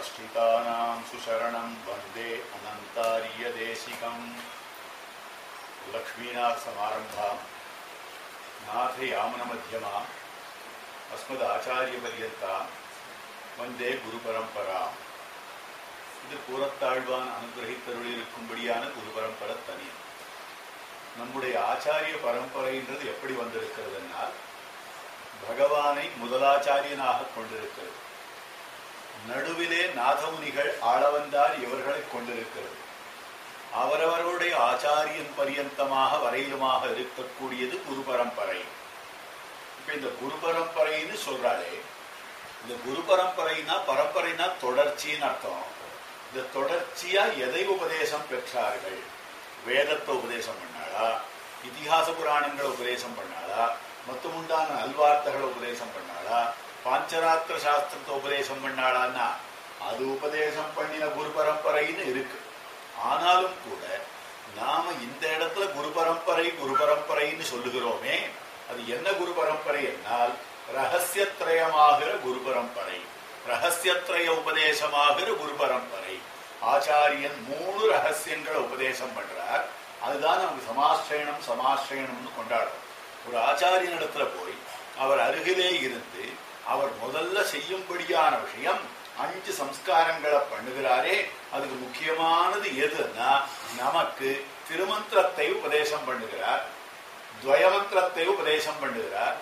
आश्रितानां सुशरणं वन्दे अनन्तार्यदेशिकम् लक्ष्मीनाथसमारम्भा नाथयामनमध्यमा अस्मदाचार्यपर्यन्ता வந்தே குரு பரம்பரா இது கூறத்தாழ்வான் அனுகிரகித்தருளிருக்கும்படியான குரு பரம்பரை தனி நம்முடைய ஆச்சாரிய பரம்பரைன்றது எப்படி வந்திருக்கிறதுனால் பகவானை முதலாச்சாரியனாக கொண்டிருக்கிறது நடுவிலே நாதமுனிகள் ஆளவந்தார் இவர்களை கொண்டிருக்கிறது. அவரவருடைய ஆச்சாரியன் பரியந்தமாக வரையிலுமாக இருக்கக்கூடியது குரு பரம்பரை. இப்ப இந்த குரு பரம்பரைன்னு சொல்றாளே இந்த குரு பரம்பரைனா பரம்பரைனா தொடர்ச்சின்னு அர்த்தம். இந்த தொடர்ச்சியா எதை உபதேசம் பெற்றார்கள்? வேதத்தை உபதேசம் பண்ணாளா? இதிகாச புராணங்களை உபதேசம் பண்ணாளா? மொத்தமுண்டான நல்வார்த்தைகளை உபதேசம் பண்ணாளா? பாஞ்சராத்திர சாஸ்திரத்தை உபதேசம் பண்ணாளான்னா அது உபதேசம் பண்ணின குரு பரம்பரைன்னு இருக்கு. ஆனாலும் கூட நாம இந்த இடத்துல குரு பரம்பரை குரு பரம்பரைன்னு சொல்லுகிறோமே அது என்ன குரு பரம்பரை என்னால் ரகசியத்ரயமாகிற குரு பரம்பரை ரகசியத்ரய உபதேசமாகிற குரு பரம்பரை ஆச்சாரியன் மூணு ரகசியங்களை உபதேசம் பண்றார். அதுதான் நமக்கு சமாஸ்ரயணம் சமாஸ்ரயணம்னு கொண்டாடுறோம். ஒரு ஆச்சாரியனிடத்துல போய் அவர் அருகிலே இருந்து அவர் முதல்ல செய்யும்படியான விஷயம் அஞ்சு சம்ஸ்காரங்களை பண்ணுகிறாரே. அதுக்கு முக்கியமானது எதுன்னா நமக்கு திருமந்திரத்தை உபதேசம் பண்ணுகிறார். துவயமந்திரத்தை உபதேசம் பண்ணுகிறார்.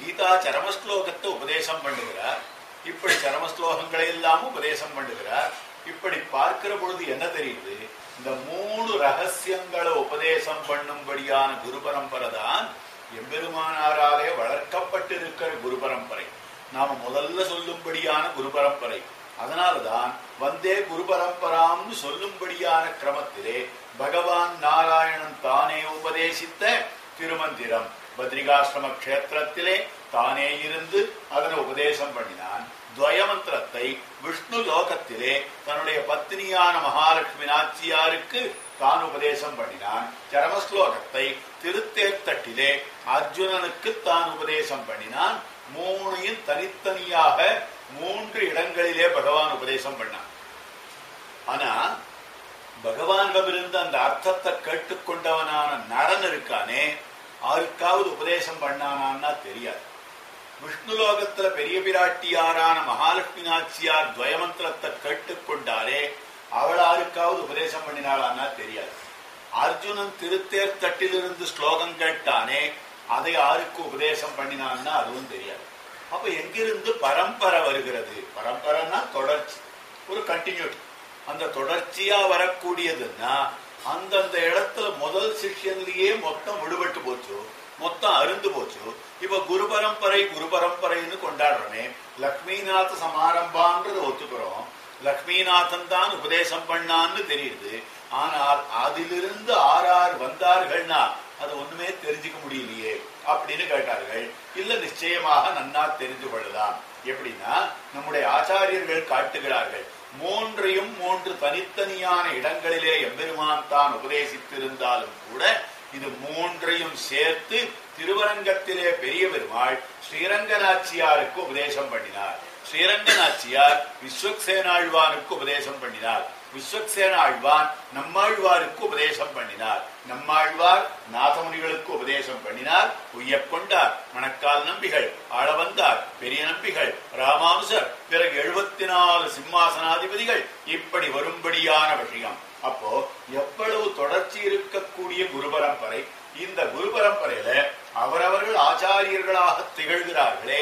கீதா சரமஸ்லோகத்தை உபதேசம் பண்ணுகிறார். இப்படி சரமஸ்லோகங்களை எல்லாம் உபதேசம் பண்ணுகிறார். இப்படி பார்க்கிற பொழுது என்ன தெரியுது? இந்த மூணு ரகசியங்களை உபதேசம் பண்ணும்படியான குரு பரம்பரை தான் எம்பெருமானாராலே வளர்க்கப்பட்டிருக்கிற குரு பரம்பரை. நாம முதல்ல சொல்லும்படியான குரு பரம்பரை அதனால்தான் வந்தே குரு பரம்பராம்னு சொல்லும்படியான கிரமத்திலே பகவான் நாராயணன் தானே உபதேசித்த திருமந்திரம். பத்ரிகாசிரம கஷேத்திரத்திலே தானே இருந்து அதனை உபதேசம் பண்ணினான். துவயமந்திரத்தை விஷ்ணு லோகத்திலே தன்னுடைய பத்னியான மகாலட்சுமி நாச்சியாருக்கு தான் உபதேசம் பண்ணினான். சரமஸ்லோகத்தை திருத்தேத்தட்டிலே அர்ஜுனனுக்கு தான் உபதேசம் பண்ணினான். மூணையும் தனித்தனியாக மூன்று இடங்களிலே பகவான் உபதேசம் பண்ணான் ஆனா பகவானிடமிருந்து அந்த அர்த்தத்தை கேட்டுக்கொண்டவனான நரன் இருக்கானே ஆருக்காவது உபதேசம் பண்ணானான்னா தெரியாது. விஷ்ணு லோகத்துல பெரிய பிராட்டியாரான மகாலட்சுமி நாச்சியார் துவயமந்திரத்தை கேட்டுக்கொண்டாரே அவள் ஆருக்காவது உபதேசம் பண்ணினாளான்னா தெரியாது. அர்ஜுனன் திருத்தேர் தட்டிலிருந்து ஸ்லோகம் கேட்டானே அதை யாருக்கு உபதேசம் பண்ணினான்னா அதுவும் தெரியாது. அப்ப எங்கிருந்து பரம்பரை வருகிறது? பரம்பரைன்னா தொடர்ச்சி. ஒரு கண்டினியூட்டி அந்த தொடர்ச்சியா வரக்கூடியதுன்னா அந்தந்த இடத்துல முதல் சிஷ்யன்லயே மொத்தம் விடுபட்டு போச்சு மொத்தம் அருந்து போச்சு. இப்ப குரு பரம்பரை குரு பரம்பரைன்னு கொண்டாடுறோமே லக்ஷ்மிநாத சமாரம்பான்றது ஒத்துக்கிறோம். லக்ஷ்மிநாதன் தான் உபதேசம் பண்ணான்னு தெரியுது. ஆனால் அதிலிருந்து ஆறார் வந்தார்கள்னா அது ஒண்ணுமே தெரிஞ்சுக்க முடியலையே அப்படின்னு கேட்டார்கள். இல்ல நிச்சயமாக நன்னா தெரிந்து கொள்ளலாம் எப்படின்னா நம்முடைய ஆச்சாரியர்கள் காட்டுகிறார்கள் மூன்றையும் மூன்று தனித்தனியான இடங்களிலே எம்பெருமான் தான் உபதேசித்திருந்தாலும் கூட இது மூன்றையும் சேர்த்து திருவரங்கத்திலே பெரிய பெருமாள் ஸ்ரீரங்கநாச்சியாருக்கு உபதேசம் பண்ணினார். ஸ்ரீரங்கநாச்சியார் விஸ்வக்சேனாழ்வானுக்கு உபதேசம் பண்ணினார். விஸ்வக்சேனாழ்வான் நம்மாழ்வாருக்கு உபதேசம் பண்ணினார். நம்மாழ்வார் நாதமுனிகளுக்கு உபதேசம் பண்ணினார். உய்யக்கொண்டார் மணக்கால் நம்பிகள் ஆளவந்தார் பெரிய நம்பிகள் ராமானுசர் பிறகு எழுபத்தி நாலு சிம்மாசனாதிபதிகள். இப்படி வரும்படியான விஷயம். அப்போ எவ்வளவு தொடர்ச்சி இருக்கக்கூடிய குரு பரம்பரை இந்த குரு பரம்பரையில அவரவர்கள் ஆச்சாரியர்களாக திகழ்கிறார்களே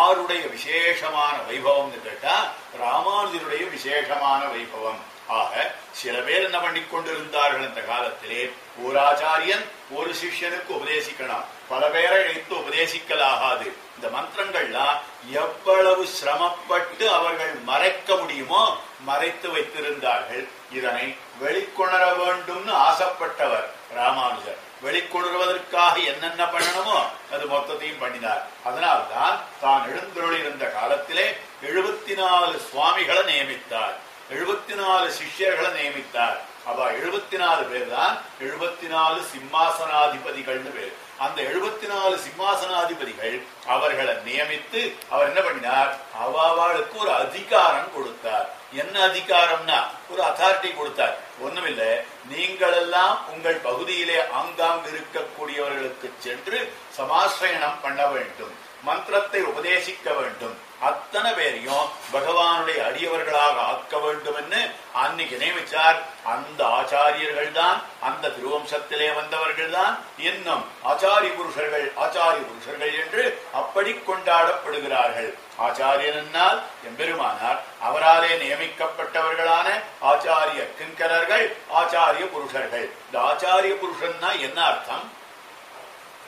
ஆருடைய விசேஷமான வைபவம் கேட்டா ராமானுஜருடைய விசேஷமான வைபவம். ஆக சில பேர் என்ன பண்ணி கொண்டிருந்தார்கள் இந்த காலத்திலே? ஒரு ஆச்சாரியன் ஒரு சிஷ்யனுக்கு உபதேசிக்கலாம். பல பேரை இணைத்து உபதேசிக்கலாகாது இந்த மந்திரங்கள்லாம் எவ்வளவு சிரமப்பட்டு அவர்கள் மறைக்க முடியுமோ மறைத்து வைத்திருந்தார்கள். இதனை வெளிக்கொணர வேண்டும்னு ஆசைப்பட்டவர் ராமானுஜர். வெளிக்கொடுவதற்காக என்னென்ன பண்ணணுமோ அது மொத்தத்தையும் பண்ணினார். அதனால்தான் தான் எழுந்தருளிருந்த காலத்திலே எழுபத்தி நாலு சுவாமிகளை நியமித்தார். எழுபத்தி நாலு சிஷ்யர்களை நியமித்தார். அவ எழுபத்தி நாலு பேர் தான் எழுபத்தி நாலு சிம்மாசனாதிபதிகள்னு பேர். அந்த எழுபத்தி நாலு சிம்மாசனாதிபதிகள் அவர்களை நியமித்து அவர் என்ன பண்ணினார்? அவளுக்கு ஒரு அதிகாரம் கொடுத்தார். என்ன அதிகாரம்னா ஒரு அத்தாரிட்டி கொடுத்தார். ஒண்ணுமில்ல நீங்கள் எல்லாம் உங்கள் பகுதியிலே ஆங்காங்கு இருக்கக்கூடியவர்களுக்கு சென்று சமாசிரயணம் பண்ண வேண்டும். மந்திரத்தை உபதேசிக்க வேண்டும். அத்தனை பேரையும் பகவானுடைய அடியவர்களாக ஆக்க வேண்டும் என்று அன்னைக்கு நியமிச்சார் அந்த ஆச்சாரியர்கள் தான் அந்த திருவம்சத்திலே வந்தவர்கள் தான் இன்னும் ஆச்சாரி புருஷர்கள் ஆச்சாரி புருஷர்கள் என்று அப்படி கொண்டாடப்படுகிறார்கள். ஆச்சாரியன் என்னால் எம்பெருமானார் அவராலே நியமிக்கப்பட்டவர்களான ஆச்சாரிய கிங்கரர்கள் ஆச்சாரிய புருஷர்கள். இந்த ஆச்சாரிய புருஷன்னா என்ன அர்த்தம்?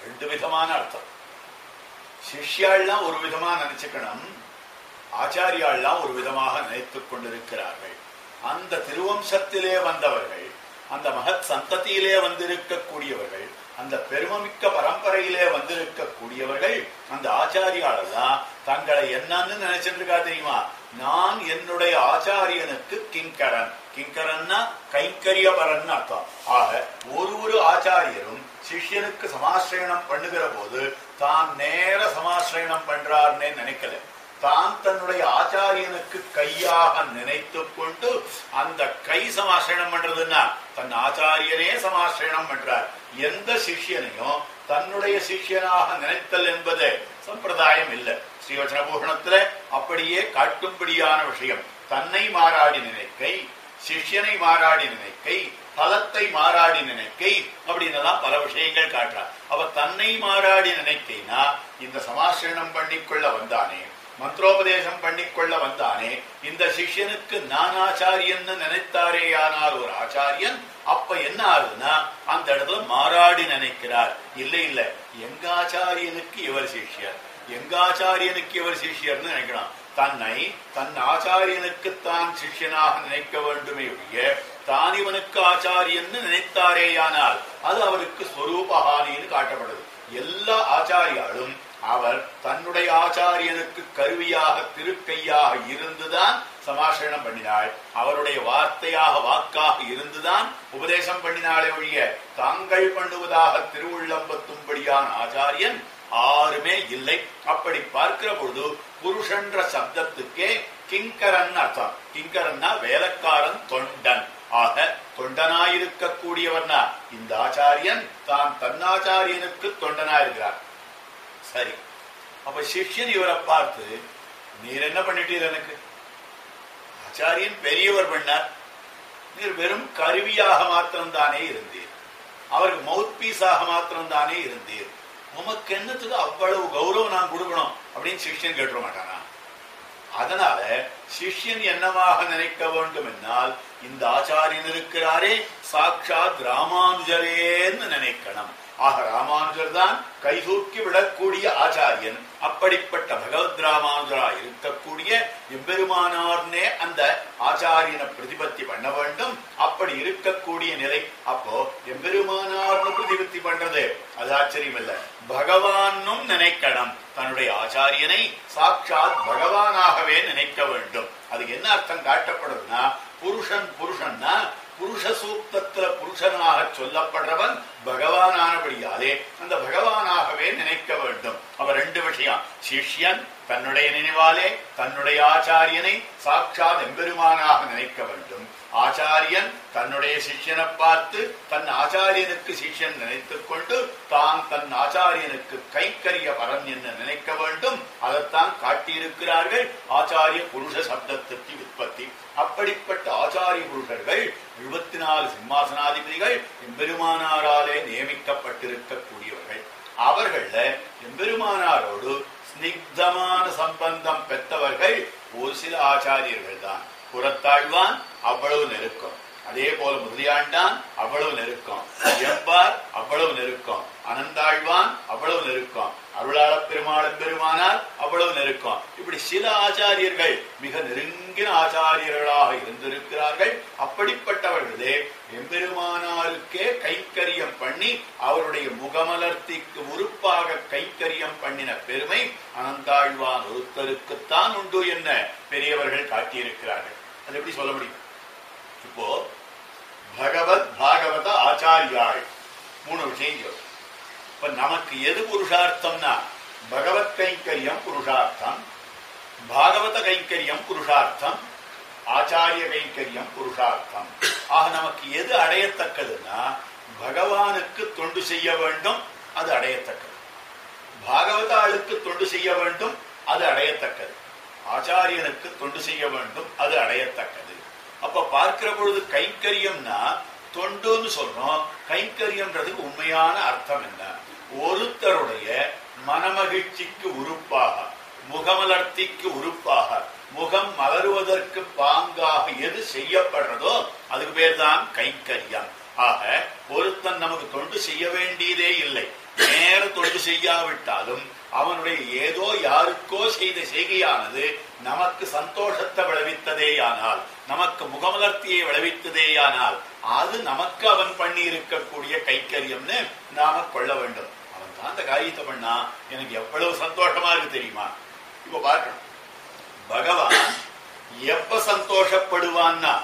ரெண்டு விதமான அர்த்தம். சிஷ்யாள்லாம் ஒரு விதமா நினைச்சுக்கணும். ஆச்சாரியாள்லாம் ஒரு விதமாக நினைத்துக் கொண்டிருக்கிறார்கள். அந்த திருவம்சத்திலே வந்தவர்கள் அந்த மகத் சந்ததியிலே வந்திருக்கக்கூடியவர்கள் அந்த பெருமமிக்க பரம்பரையிலே வந்திருக்கக்கூடியவர்கள் அந்த ஆச்சாரியாளெல்லாம் தங்களை என்னன்னு நினைச்சிட்டு இருக்கா தெரியுமா? நான் என்னுடைய ஆச்சாரியனுக்கு கிங்கரன். கிங்கரன்னா கைங்கரியபரன் அர்த்தம். ஆக ஒரு ஒரு ஆச்சாரியரும் சிஷ்யனுக்கு சமாசிரயணம் பண்ணுகிற போது தான் நேர சமாசிரயணம் பண்றாருன்னே நினைக்கல. தான் தன்னுடைய ஆச்சாரியனுக்கு கையாக நினைத்து கொண்டு அந்த கை சமாசிரணம் பண்றதுன்னா தன் ஆச்சாரியனே சமாசிரணம் பண்றார். எந்த சிஷ்யனையும் தன்னுடைய சிஷ்யனாக நினைத்தல் என்பது சம்பிரதாயம் இல்லை. ஸ்ரீவச்சனபூஷணத்துல அப்படியே காட்டும்படியான விஷயம். தன்னை மாறாடி நினைக்கை சிஷ்யனை மாறாடி நினைக்கை பலத்தை மாறாடி நினைக்கை அப்படின்னு பல விஷயங்கள் காட்டுறார். அவ தன்னை மாறாடி நினைக்கைனா இந்த சமாசிரணம் பண்ணிக்கொள்ள வந்தானே மந்திரோபதேசம் பண்ணிக்கொள்ள வந்தானே. இந்த சிஷ்யனுக்கு நான் ஆச்சாரியன்னு நினைத்தாரேயானால் ஒரு ஆச்சாரியன் அப்ப என்ன ஆகுதுன்னா அந்த இடத்துல மாறாடி நினைக்கிறார். இல்ல இல்ல. எங்க ஆச்சாரியனுக்கு இவர் சிஷ்யர். எங்க ஆச்சாரியனுக்கு இவர் சிஷ்யர்னு நினைக்கணும் தன்னை தன் ஆச்சாரியனுக்கு தான் சிஷ்யனாக நினைக்க வேண்டுமே ஒழிய தான் இவனுக்கு ஆச்சாரியன்னு நினைத்தாரேயானால் அது அவனுக்கு ஸ்வரூபஹானின்னு காட்டப்படுது. எல்லா ஆச்சாரியாலும் அவர் தன்னுடைய ஆச்சாரியனுக்கு கருவியாக திருக்கையாக இருந்துதான் சமாசரணம் பண்ணினாள். அவருடைய வார்த்தையாக வாக்காக இருந்துதான் உபதேசம் பண்ணினாலே ஒழிய தாங்கள் பண்ணுவதாக திருவுள்ளம்பத்தும்படியான ஆச்சாரியன் ஆறுமே இல்லை. அப்படி பார்க்கிற பொழுது புருஷன்ற சப்தத்துக்கே கிங்கரன் அர்த்தம். கிங்கரன்னா வேலைக்காரன் தொண்டன். ஆக தொண்டனாயிருக்கக்கூடியவன்னா இந்த ஆச்சாரியன் தான் தன்னாச்சாரியனுக்கு தொண்டனாயிருக்கிறார். சரி. அப்ப சிஷ்யன் இவரை பார்த்து நீர் என்ன பண்ணிட்டீர் எனக்கு? ஆச்சாரியன் பெரியவர் பண்ணார். நீர் வெறும் கருவியாக மாத்திரம்தானே இருந்தீர். அவருக்கு மவுத் பீஸாக மாத்திரம்தானே இருந்தீர். உமக்கு என்னத்துக்கு அவ்வளவு கௌரவம் நான் கொடுக்கணும்? அப்படின்னு சிஷ்யன் கேட்டுற மாட்டானா? அதனால சிஷ்யன் என்னவாக நினைக்க வேண்டும் என்னால் இந்த ஆச்சாரியன் இருக்கிறாரே சாட்சாத் ராமானுஜரேன்னு நினைக்கணும். ஆக ராமானுஜர் தான் கைதூக்கி விடக்கூடிய ஆச்சாரியன். அப்படிப்பட்ட பகவத் ராமானுஜரா இருக்கக்கூடிய எம்பெருமானார்னே அந்த ஆச்சாரியனை பிரதிபத்தி பண்ண வேண்டும். அப்படி இருக்கக்கூடிய நிலை அப்போ எம்பெருமானார்னு பிரதிபத்தி பண்றது. அது ஆச்சரியம் இல்ல. பகவானும் நினைக்கணும். தன்னுடைய ஆச்சாரியனை சாட்சாத் பகவானாகவே நினைக்க வேண்டும். அதுக்கு என்ன அர்த்தம் காட்டப்படுதுன்னா புருஷன் புருஷன்னா புருஷ சூக்தத்துல புருஷனாக சொல்லப்படுறவன் பகவானானபடியாலே அந்த பகவானாகவே நினைக்க வேண்டும். அவர் ரெண்டு விஷயம். சிஷ்யன் தன்னுடைய நினைவாலே தன்னுடைய ஆச்சாரியனை சாட்சாத் எம்பெருமானாக நினைக்க வேண்டும். ஆச்சாரியன் தன்னுடைய சிஷ்யனை பார்த்து தன் ஆச்சாரியனுக்கு சிஷ்யன் நினைத்துக் கொண்டு தான் தன் ஆச்சாரியனுக்கு கைக்கரிய பரன் என்று நினைக்க வேண்டும் அதைத்தான் காட்டியிருக்கிறார்கள். ஆச்சாரிய புருஷ சப்தத்திற்கு உற்பத்தி. அப்படிப்பட்ட ஆச்சாரிய புருஷர்கள் எழுபத்தி நாலு சிம்மாசனாதிபதிகள் எம்பெருமானாராலே நியமிக்கப்பட்டிருக்கக்கூடியவர்கள். அவர்கள எம்பெருமானாரோடு ஸ்னிக்தமான சம்பந்தம் பெற்றவர்கள் ஒரு சில ஆச்சாரியர்கள் தான் புறத்தாழ்வான் அவ்வளவு நெருக்கம். அதே போல முதலியாண்டான் அவ்வளவு நெருக்கம். எம்பார் அவ்வளவு நெருக்கம். அனந்தாழ்வான் அவ்வளவு நெருக்கம். அருளாள பெருமாள் பெருமானால் அவ்வளவு நெருக்கம். இப்படி சில ஆச்சாரியர்கள் மிக நெருங்கின ஆச்சாரியர்களாக இருந்திருக்கிறார்கள். அப்படிப்பட்டவர்களே எம்பெருமானாருக்கே கைக்கரியம் பண்ணி அவருடைய முகமலர்த்திக்கு உறுப்பாக கைக்கரியம் பண்ணின பெருமை அனந்தாழ்வான் ஒருத்தருக்குத்தான் உண்டு என்ன பெரியவர்கள் காட்டியிருக்கிறார்கள். அது எப்படி சொல்ல முடியும்? இப்போ பகவத் பாகவத ஆச்சாரியாள் மூணு விஷயம் இப்ப நமக்கு எது புருஷார்த்தம்னா பகவத் கைங்கரியம் புருஷார்த்தம் பாகவத கைங்கரியம் புருஷார்த்தம் ஆச்சாரிய கைங்கரியம் புருஷார்த்தம். ஆக நமக்கு எது அடையத்தக்கதுன்னா பகவானுக்கு தொண்டு செய்ய வேண்டும் அது அடையத்தக்கது. பாகவதாளுக்கு தொண்டு செய்ய வேண்டும் அது அடையத்தக்கது. ஆச்சாரியனுக்கு தொண்டு செய்ய வேண்டும் அது அடையத்தக்கது. அப்ப பார்க்கிற பொழுது கைங்கரியம்னா தொண்டுன்னு சொல்றோம். கைங்கரியன்றதுக்கு உண்மையான அர்த்தம் என்ன? ஒருத்தருடைய மனமகிழ்ச்சிக்கு உறுப்பாக முகமலர்த்திக்கு உறுப்பாக முகம் மலருவதற்கு பாங்காக எது செய்யப்படுறதோ அதுக்கு பேர் தான் கைங்கரியம். ஆக ஒருத்தன் நமக்கு தொண்டு செய்ய வேண்டியதே இல்லை. நேர தொண்டு செய்யாவிட்டாலும் அவனுடைய ஏதோ யாருக்கோ செய்த செய்கையானது நமக்கு சந்தோஷத்தை விளைவித்ததேயானால் நமக்கு முகமலர்த்தியை விளைவித்ததேயானால் அது நமக்கு அவன் பண்ணி இருக்கக்கூடிய கைக்கரியம்னு நாம கொள்ள வேண்டும். அவன் தான் அந்த காரியத்தை பண்ணா எனக்கு எவ்வளவு சந்தோஷமா இருக்கு தெரியுமா? இப்ப பார்க்கணும் பகவான் எப்ப சந்தோஷப்படுவான்னா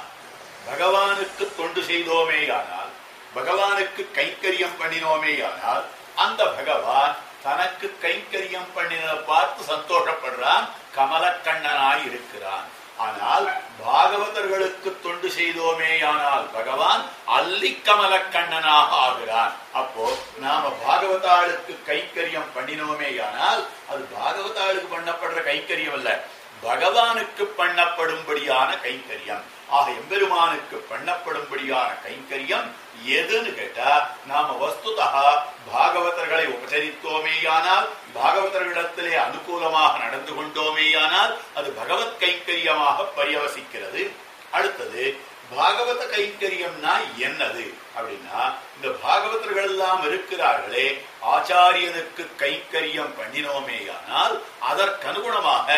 பகவானுக்கு தொண்டு செய்தோமே ஆனால் பகவானுக்கு கைகரியம் பண்ணினோமே ஆனால் அந்த பகவான் தனக்கு கைக்கரியம் பண்ணின பார்த்து சந்தோஷப்படுறான் கமலக்கண்ணனாய் இருக்கிறான். ஆனால் பாகவதர்களுக்கு தொண்டு செய்தோமேயானால் பகவான் அல்லி கமலக்கண்ணனாக ஆகிறான் அப்போ நாம பாகவதாளுக்கு கைக்கரியம் பண்ணினோமேயானால் அது பாகவதாளுக்கு பண்ணப்படுற கைக்கரியம் அல்ல. பகவானுக்கு பண்ணப்படும்படியான கைங்கரியம் ஆக எம்பெருமானுக்கு பண்ணப்படும்படியான கைங்கரியம் எதுன்னு கேட்டா நாம வஸ்துதா பாகவதர்களை உபசரித்தோமேயானால் பாகவதர்களிடத்திலே அனுகூலமாக நடந்து கொண்டோமேயானால் அது பகவத் கைக்கரியமாக பரியவசிக்கிறது அடுத்தது பாகவத கைங்கரியம்னா என்னது? அப்படின்னா இந்த பாகவதர்கள் எல்லாம் இருக்கிறார்களே ஆச்சாரியனுக்கு கைங்கரியம் பண்ணினோமேயானால் அதற்கனுகுணமாக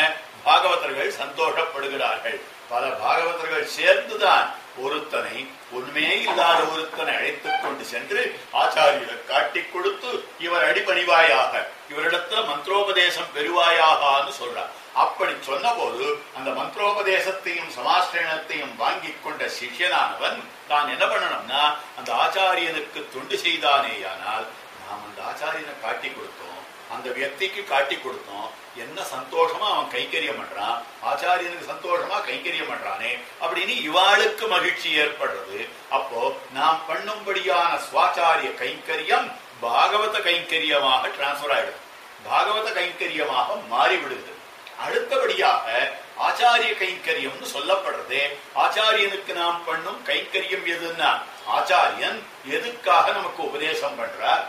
பாகவதர்கள் சந்தோஷப்படுகிறார்கள். பல பாகவதர்கள் சேர்ந்துதான் ஒருத்தனை உண்மையே இல்லாத ஒருத்தனை அழைத்துக் கொண்டு சென்று ஆச்சாரியர் காட்டிக் கொடுத்து இவர் அடிபணிவாயாக இவரிடத்துல மந்திரோபதேசம் பெறுவாயாகான்னு சொல்றார். அப்படி சொன்னபோது அந்த மந்திரோபதேசத்தையும் சமாஸ்திரணத்தையும் வாங்கி கொண்ட சிஷியனானவன் தான் என்ன பண்ணணும்னா அந்த ஆச்சாரியனுக்கு தொண்டு செய்தானேயானால் நாம் அந்த ஆச்சாரியனை காட்டி கொடுத்தோம். அந்த வியக்திக்கு காட்டி கொடுத்தோம் என்ன சந்தோஷமா அவன் கைங்கரியம் பண்றான் ஆச்சாரியனுக்கு சந்தோஷமா கைங்கரியம் பண்றானே அப்படின்னு இவாளுக்கு மகிழ்ச்சி ஏற்படுறது அப்போ நாம் பண்ணும்படியான சுவாச்சாரிய கைங்கரியம் பாகவத கைங்கரியமாக டிரான்ஸ்பர் ஆயிடுது பாகவத கைங்கரியமாக மாறிவிடுது அடுத்தபடியாக ஆச்சாரிய கைங்கரியம்னு சொல்லப்படுறது ஆச்சாரியனுக்கு நாம் பண்ணும் கைங்கரியம் எதுன்னா ஆச்சாரியன் எதுக்காக நமக்கு உபதேசம் பண்றார்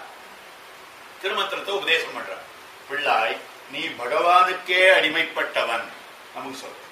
திருமந்திரத்தை உபதேசம் பண்றார். பிள்ளாய் நீ பகவானுக்கே அடிமைப்பட்டவன். நமக்கு சொல்ற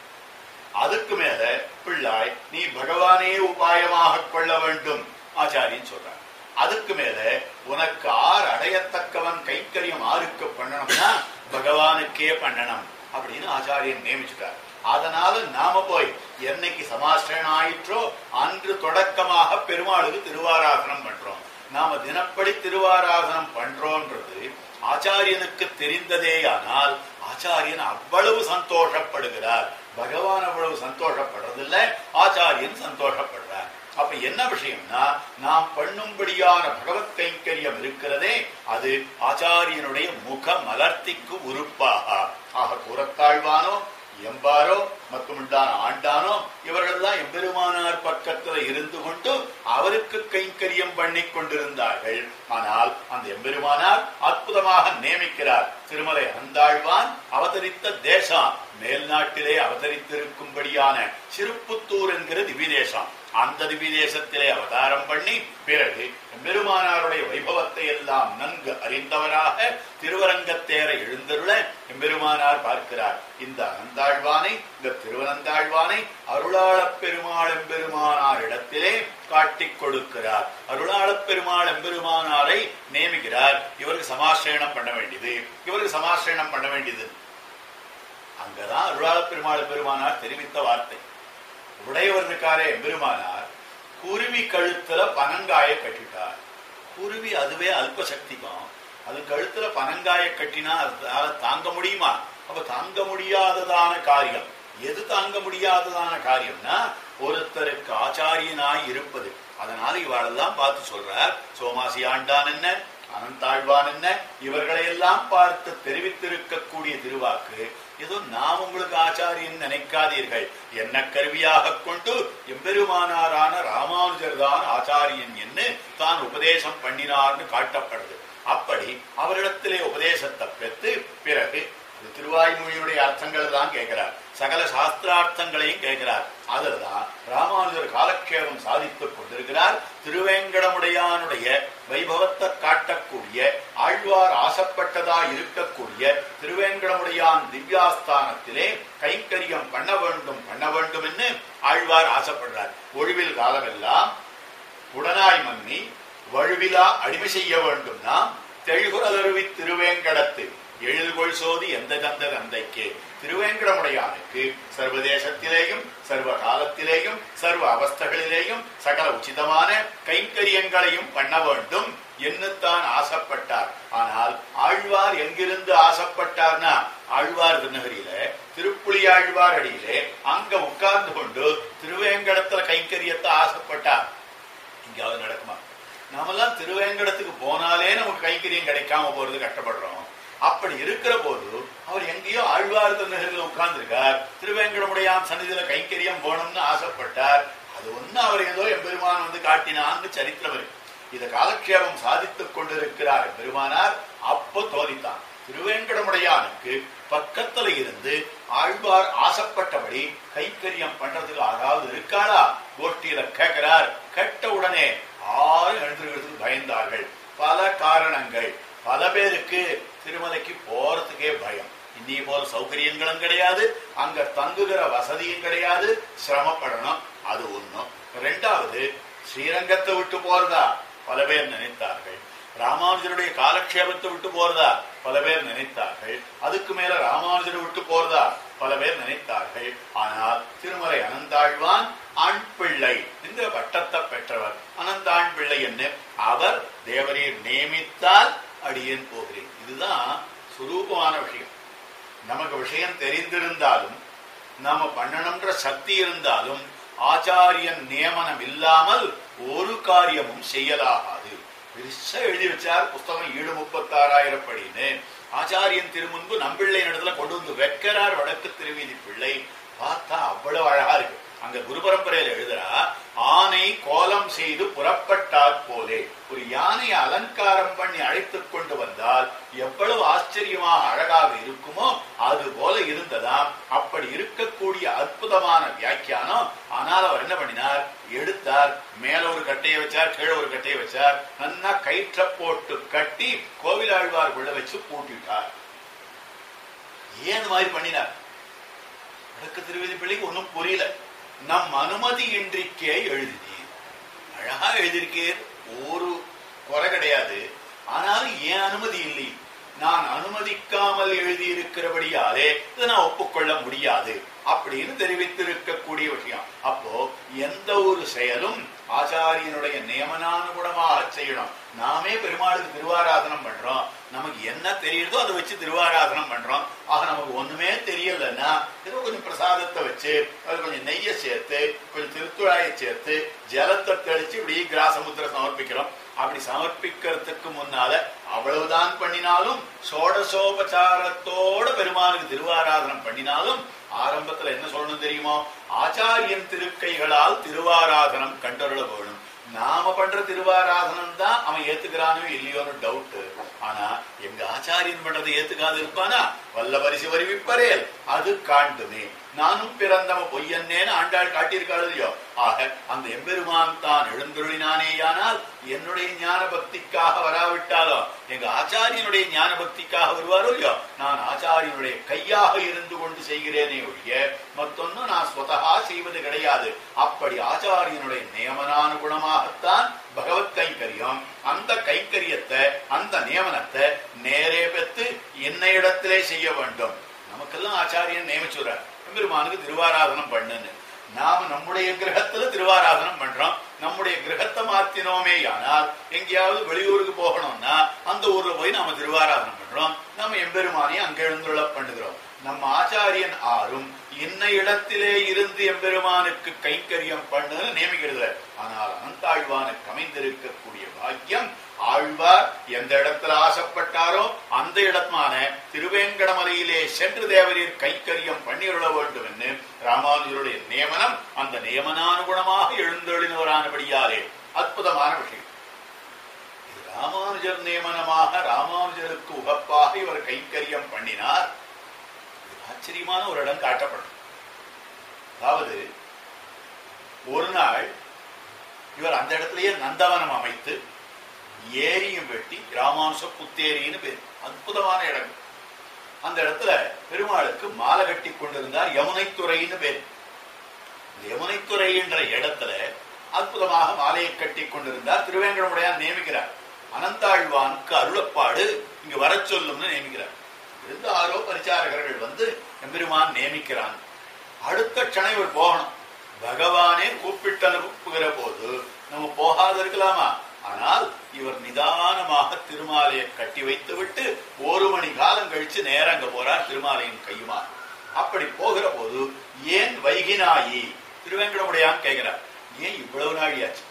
அதுக்கு மேல பிள்ளாய் நீ பகவானே உபாயமாக கொள்ள வேண்டும். ஆச்சாரியன் சொல்றான் அதுக்கு மேல உனக்கு ஆர் அடையத்தக்கவன் கைக்கரியம் ஆருக்கு பண்ணணும்னா பகவானுக்கே பண்ணணும். அப்படின்னு ஆச்சாரியன் நியமிச்சுட்டார். அதனால நாம போய் என்னைக்கு சமாஸ்திரன் ஆயிற்றோ அன்று தொடக்கமாக பெருமாளுக்கு திருவாராசனம் பண்றோம். நாம தினப்படி திருவாராதனம் பண்றோன்றது ஆச்சாரியனுக்கு தெரிந்ததேயானால் ஆச்சாரியன் அவ்வளவு சந்தோஷப்படுகிறார். பகவான் அவ்வளவு சந்தோஷப்படுறதில்ல ஆச்சாரியன் சந்தோஷப்படுறார். அப்ப என்ன விஷயம்னா நாம் பண்ணும்படியான பகவத் கைங்கரியம் இருக்கிறதே அது ஆச்சாரியனுடைய முக மலர்த்திக்கு உறுப்பாக. ஆக கூறத்தாழ்வானோ எம்பாரோ மத்துமுண்டான ஆண்டானோ இவர்கள்லாம் எம்பெருமானார் பக்கத்துல இருந்து கொண்டு அவருக்கு கைங்கரியம் பண்ணி கொண்டிருந்தார்கள். ஆனால் அந்த எம்பெருமானார் அற்புதமாக நியமிக்கிறார் திருமலை அந்தாழ்வான் அவதரித்த தேசம் மேல்நாட்டிலே அவதரித்திருக்கும்படியான சிறுப்புத்தூர் என்கிற திவிதேசம் அந்த திவிதேசத்திலே அவதாரம் பண்ணி பிறகு எம்பெருமானாருடைய வைபவத்தை எல்லாம் நன்கு அறிந்தவராக திருவரங்கத்தேர எழுந்தருள எம்பெருமானார் பார்க்கிறார். இந்த அனந்தாழ்வானை இந்த திருவனந்தாழ்வானை அருளாளப் பெருமாள் எம்பெருமானார் இடத்திலே காட்டிக் கொடுக்கிறார். அருளாளப் பெருமாள் எம்பெருமானாரை நியமிக்கிறார். இவருக்கு சமாசிரயணம் பண்ண வேண்டியது. இவருக்கு சமாசிரயணம் பண்ண வேண்டியது. அங்கதான் அருளாளப் பெருமாள் பெருமானார் தெரிவித்த வார்த்தை. உடையவர் இருக்காரே எம்பெருமானார் குருவி கழுத்துல பனங்காய கட்டிட்டார். குருவி அதுவே அல்ப சக்திக்கும் அது கழுத்துல பனங்காய கட்டினா அதால தாங்க முடியுமா? அப்ப தாங்க முடியாததான காரியம். எது தாங்க முடியாததான காரியம்னா ஒருத்தருக்கு ஆச்சாரியனாய் இருப்பது. அதனால இவாளெல்லாம் பார்த்து சொல்றார் சோமாசி ஆண்டான் என்ன அனந்தாழ்வான் என்ன இவர்களையெல்லாம் பார்த்து தெரிவித்திருக்கக்கூடிய திருவாக்கு ஏதோ நாம் உங்களுக்கு ஆச்சாரியன் நினைக்காதீர்கள். என்ன கருவியாக கொண்டு எம்பெருமானாரான ராமானுஜர் தான் ஆச்சாரியன் என்று தான் உபதேசம் பண்ணினார்னு காட்டப்படுது. அப்படி அவரிடத்திலே உபதேசத்தை பெற்று பிறகு திருவாய்மொழியுடைய அர்த்தங்கள் தான் கேட்கிறார். சகல சாஸ்திரார்த்தங்களையும் கேட்கிறார். அதுதான் ராமானுஜர் காலக்ஷேபம் சாதித்துக் கொண்டிருக்கிறார். திருவேங்கடமுடையானுடைய வைபவத்தை காட்டக்கூடிய ஆழ்வார் ஆசைப்பட்டதா இருக்கக்கூடிய திருவேங்கடமுடையான் திவ்யாஸ்தானத்திலே கைங்கரியம் பண்ண வேண்டும் பண்ண வேண்டும் என்று ஆழ்வார் ஆசைப்படுறார். ஒழிவில் காலமெல்லாம் உடனாய் மன்னி வழுவிலா அடிமை செய்ய வேண்டும்னா தெழுகுரலருவி திருவேங்கடத்தில் எழில்கொள் சோதி எந்த தந்த தந்தைக்கு திருவேங்கடமுடையானுக்கு சர்வதேசத்திலேயும் சர்வ காலத்திலேயும் சர்வ அவஸ்தகளிலேயும் சகல உச்சிதமான கைங்கரியங்களையும் பண்ண வேண்டும் என்னத்தான் ஆசைப்பட்டார். ஆனால் ஆழ்வார் எங்கிருந்து ஆசைப்பட்டார்னா ஆழ்வார் திருநகரியில திருப்புளியாழ்வார் அடியிலே அங்க உட்கார்ந்து கொண்டு திருவேங்கடத்துல கைங்கரியத்தை ஆசைப்பட்டார். இங்காவது நடக்குமா? நாமெல்லாம் திருவேங்கடத்துக்கு போனாலே நமக்கு கைங்கரியம் கிடைக்காம போறது கஷ்டப்படுறோம். அப்படி இருக்கிற போது அவர் எங்கேயோ ஆழ்வார் நகரில் உட்கார்ந்துருக்கார். திருவேங்கடமுடையான் சன்னிதியில கைங்கரியம் போகணும்னு ஆசைப்பட்டார். அது ஒண்ணு அவர் ஏதோ எம்பெருமான் வந்து காட்டினான்னு சரித்திரம் இருக்கு. இத காலக்ஷேபம் சாதித்துக் கொண்டிருக்கிறார் எம்பெருமானார். அப்போ தோதித்தான் திருவேங்கடமுடையானுக்கு பக்கத்துல இருந்து ஆழ்வார் ஆசைப்பட்டபடி கைக்கரியம் பண்றதுக்கு யாராவது இருக்காளா கோஷ்டியில கேட்கிறார். கேட்ட உடனே ஆறு எழுந்திருக்கிறதுக்கு பயந்தார்கள். பல காரணங்கள். பல பேருக்கு திருமலைக்கு போறதுக்கே பயம். இன்னைக்கு போல சௌகரியங்களும் கிடையாது அங்க தங்குகிற வசதியும் கிடையாது சிரமப்படணும். அது ஒண்ணும் ரெண்டாவது ஸ்ரீரங்கத்தை விட்டு போறதா? பல பேர் நினைத்தார்கள். ராமானுஜருடைய காலக்ஷேபத்தை விட்டு போறதா? பல பேர் நினைத்தார்கள். அதுக்கு மேல ராமானுஜரை விட்டு போறதா? பல பேர் நினைத்தார்கள். ஆனால் திருமலை அனந்தாழ்வான் ஆண் பிள்ளை இந்த பட்டத்தை பெற்றவர். அனந்தாண் பிள்ளை என்ன அவர் தேவரீர் நியமித்தால் அடியேன் போகிறேன். இதுதான் சுரூபமான விஷயம். நமக்கு விஷயம் தெரிந்திருந்தாலும் நாம பண்ணணும்ன்ற சக்தி இருந்தாலும் ஆச்சாரியன் நியமனம் இல்லாமல் ஒரு காரியமும் செய்யலாகாது. பெருசா எழுதி வச்சார் புஸ்தகம் ஈடு முப்பத்தாறாயிரம் படின்னு. ஆச்சாரியன் திருமுன்பு நம்பிள்ளை இடத்துல கொண்டு வந்து வைக்கிறார் வடக்கு திருவீதி பிள்ளை. பார்த்தா அவ்வளவு அழகா இருக்கு. அங்க குரு பரம்பரையில எழுதுறா ஆனை கோலம் செய்து புறப்பட்டாற் போலே. ஒரு யானையை அலங்காரம் பண்ணி அழைத்துக் கொண்டு வந்தால் எவ்வளவு ஆச்சரியமாக அழகாக இருக்குமோ அது போல இருந்ததாம். அப்படி இருக்கக்கூடிய அற்புதமான வியாக்கியானம். ஆனால் அவர் என்ன பண்ணினார்? எடுத்தார். மேல ஒரு கட்டையை வச்சார் கீழே ஒரு கட்டையை வச்சார். நன்னா கயிற்ற போட்டு கட்டி கோவிலாழ்வார் உள்ள வச்சு பூட்டிட்டார். ஏன் மாதிரி பண்ணினார்? வடக்கு திருவேதி பிள்ளைக்கு ஒன்றும் புரியல. நம் அனுமதி இன்றிக்கே எழுதினீர். அழகா எழுதியிருக்கீர். ஒரு குறை கிடையாது. ஆனாலும் ஏன் அனுமதி இல்லை? நான் அனுமதிக்காமல் எழுதியிருக்கிறபடியாலே இதை நான் ஒப்புக்கொள்ள முடியாது. அப்படின்னு தெரிவித்திருக்கக்கூடிய விஷயம். அப்போ எந்த ஒரு செயலும் ஆச்சாரியனுடைய நியமனானுகுணமாக செய்யணும். நாமே பெருமாளுக்கு திருவாராதனம் பண்றோம். நமக்கு என்ன தெரியுதோ அதை வச்சு திருவாராதனம் பண்றோம். ஆக நமக்கு ஒண்ணுமே தெரியலன்னா ஏதோ கொஞ்சம் பிரசாதத்தை வச்சு அது கொஞ்சம் நெய்யை சேர்த்து கொஞ்சம் திருத்துழாயை சேர்த்து ஜலத்தை தெளிச்சு இப்படி கிராசமுத்திர சமர்ப்பிக்கிறோம். அப்படி சமர்ப்பிக்கிறதுக்கு முன்னால அவ்வளவுதான் பண்ணினாலும் சோடசோபச்சாரத்தோட பெருமாளுக்கு திருவாராதனம் பண்ணினாலும் ஆரம்பத்துல என்ன சொல்லணும் தெரியுமோ? ஆச்சாரியன் திருக்கைகளால் திருவாராதனம் கண்டருள வேணும் நாம பண்ற திருவாராதனம் தான் அவன் ஏத்துக்கிறானோ இல்லையோன்னு டவுட் ஆனா எங்க ஆச்சாரியன் பண்றதை ஏத்துக்காது இருப்பானா? வல்ல பரிசு வருவிப்பரேல் அது காண்டுமே. நானும் பிறந்தவ பொய்யன்னேன்னு ஆண்டாள் காட்டியிருக்காள் இல்லையோ ஆக அந்த எம்பெருமான் தான் எழுந்தருளினானேயானால் என்னுடைய ஞான பக்திக்காக வராவிட்டாலோ? எங்க ஆச்சாரியனுடைய ஞான பக்திக்காக வருவாரோ இல்லையோ? நான் ஆச்சாரியனுடைய கையாக இருந்து கொண்டு செய்கிறேனே ஒழிய மத்தொன்னும் நான் ஸ்வதகா செய்வது கிடையாது. அப்படி ஆச்சாரியனுடைய நியமனானுகுணமாகத்தான் பகவத் கைங்கரியம். அந்த கைங்கரியத்தை அந்த நியமனத்தை நேரே பெற்று என்ன இடத்திலே செய்ய வேண்டும். நமக்கெல்லாம் ஆச்சாரியன் நியமிச்சுறார் எம்பெருமானுக்கு திருவாராதனம் பண்ணுன்னு. நாம நம்முடைய கிரகத்துல திருவாராதனம் பண்றோம். நம்முடைய கிரகத்தை மாத்தினோமே ஆனால் எங்கேயாவது வெளியூருக்கு போகணும்னா அந்த ஊர்ல போய் நாம திருவாராதனம் பண்றோம். நம்ம எம்பெருமானையும் அங்க எழுந்துள்ள பண்ணுகிறோம். நம்ம ஆச்சாரியன் ஆறும் இன்ன இடத்திலே இருந்து எம்பெருமானுக்கு கைங்கரியம் பண்ணுன்னு நியமிக்கிறது ஆனால் அனந்தாழ்வானுக்கு அமைந்திருக்கக்கூடிய பாக்கியம் ஆழ்வார் எந்த இடத்துல ஆசைப்பட்டாரோ அந்த இடமான திருவேங்கடமலையிலே சென்று தேவரீர் கைக்கரியம் பண்ணிவிட வேண்டும் என்று ராமானுஜருடைய நியமனம் அந்த நியமனானுகுணமாக எழுந்தெழுந்தவரானபடியாலே அற்புதமான விஷயம். ராமானுஜர் நியமனமாக ராமானுஜருக்கு உகப்பாக இவர் கைக்கரியம் பண்ணினார். ஆச்சரியமான ஒரு இடம் காட்டப்படும். அதாவது ஒரு நாள் இவர் அந்த இடத்திலேயே நந்தவனம் அமைத்து ஏரியும் வெட்டி ராமானுச புத்தேரின்னு பேர். அற்புதமான இடம். அந்த இடத்துல பெருமாளுக்கு மாலை கட்டி கொண்டிருந்தார் யமுனைத்துறைன்னு பேர். யமுனைத்துறை என்ற இடத்துல அற்புதமாக மாலையை கட்டி கொண்டிருந்தார். திருவேங்கடமுடையார் நியமிக்கிறார். அனந்தாழ்வானுக்கு அருளப்பாடு இங்கு வர சொல்லும்னு நியமிக்கிறார். இருந்து ஆரோ பரிச்சாரகர்கள் வந்து எம்பெருமான் நியமிக்கிறான் அடுத்த க்ஷணம் இவர் போகணும். பகவானே கூப்பிட்டு அனுப்புகிற போது நம்ம போகாது இருக்கலாமா? ஆனால் இவர் நிதானமாக திருமாலையை கட்டி வைத்து விட்டு ஒரு மணி காலம் கழிச்சு நேரம் அங்க போறார் திருமாலையின் கையுமா. அப்படி போகிற போது ஏன் வைகினாயி? திருவேங்கடமுடையான் கேட்கிறார். ஏன் இவ்வளவு நாழியாச்சு?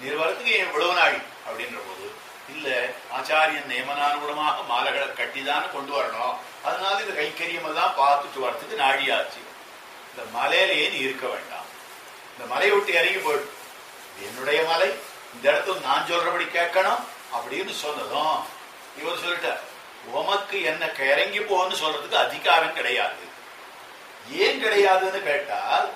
நிறுவனத்துக்கு ஏன் இவ்வளவு நாழி அப்படின்ற போது இல்ல ஆச்சாரியன் நியமனானுகூலமாக மாலைகளை கட்டிதான் கொண்டு வரணும். அதனால இந்த கைக்கரியம் எல்லாம் பார்த்துட்டு வரத்துக்கு நாழியாச்சு. இந்த மலையில ஏன் இருக்க வேண்டாம். இந்த மலையை விட்டு இறங்கி போயிடு. என்னுடைய மலை இந்த இடத்துல நான் சொல்றபடி கேட்கணும் அப்படின்னு சொன்னதும் இவர் சொல்லிட்டார் உமக்கு என்ன இறங்கி போன்னு சொல்றதுக்கு அதிகாரம் கிடையாது. ஏன் கிடையாதுன்னு கேட்டால்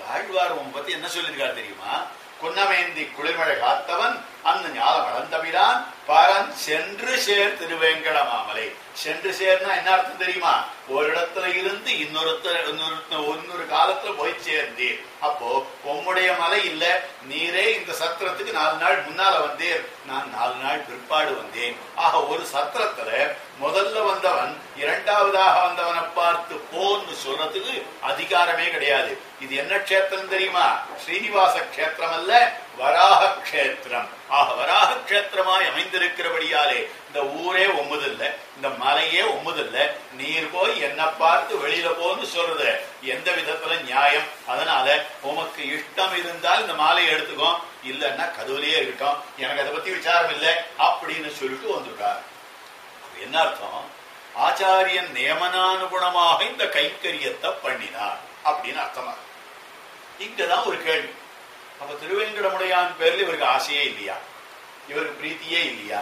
வாழ்வார் உன் பத்தி என்ன சொல்லியிருக்காரு தெரியுமா? குன்னமேந்தி குளிர்மழை காத்தவன் அந்த ஞாலம் வளர்ந்தபிரான் பரன் சென்று சேர் திருவேங்கட மாமலை சென்று சேர்னா என்ன அர்த்தம் தெரியுமா? ஒரு இடத்துல இருந்து இன்னொருத்தர் இன்னொரு இன்னொரு காலத்துல போய் சேர்ந்தீர். அப்போ உம்முடைய மலை இல்ல நீரே இந்த சத்திரத்துக்கு நாலு நாள் முன்னால வந்தீர். நான் நாலு நாள் பிற்பாடு வந்தேன். ஆக ஒரு சத்திரத்துல முதல்ல வந்தவன் இரண்டாவதாக வந்தவனை பார்த்து போன்னு சொல்றதுக்கு அதிகாரமே கிடையாது. இது என்ன கஷேத்திரம் தெரியுமா? ஸ்ரீனிவாச கஷேத்திரம் அல்ல வராக க்ஷேத்திரம் ஆக வராக கஷேத்திரமாய் அமைந்திருக்கிறபடியாலே இந்த ஊரே ஒம்புதில்ல இந்த மலையே ஒம்புதில்ல. நீர் போய் என்ன பார்த்து வெளியில போன்னு சொல்றது. எந்த விதத்துல நியாயம்? அதனால உமக்கு இஷ்டம் இருந்தால் இந்த மாலையை எடுத்துக்கோ. இல்லைன்னா கதவுலயே இருக்கட்டும். எனக்கு அதை பத்தி விசாரம் இல்லை அப்படின்னு சொல்லிட்டு வந்துட்டார் என்ன அர்த்தம்? ஆச்சாரியன் நியமனானுகுணமாக இந்த கைங்கரியத்தை பண்ணினார் அப்படின்னு அர்த்தமா? இங்கதான் ஒரு கேள்வி. அப்ப திருவேங்கடமுடையான் பேர்ல இவருக்கு ஆசையே இல்லையா? இவருக்கு பிரீத்தியே இல்லையா?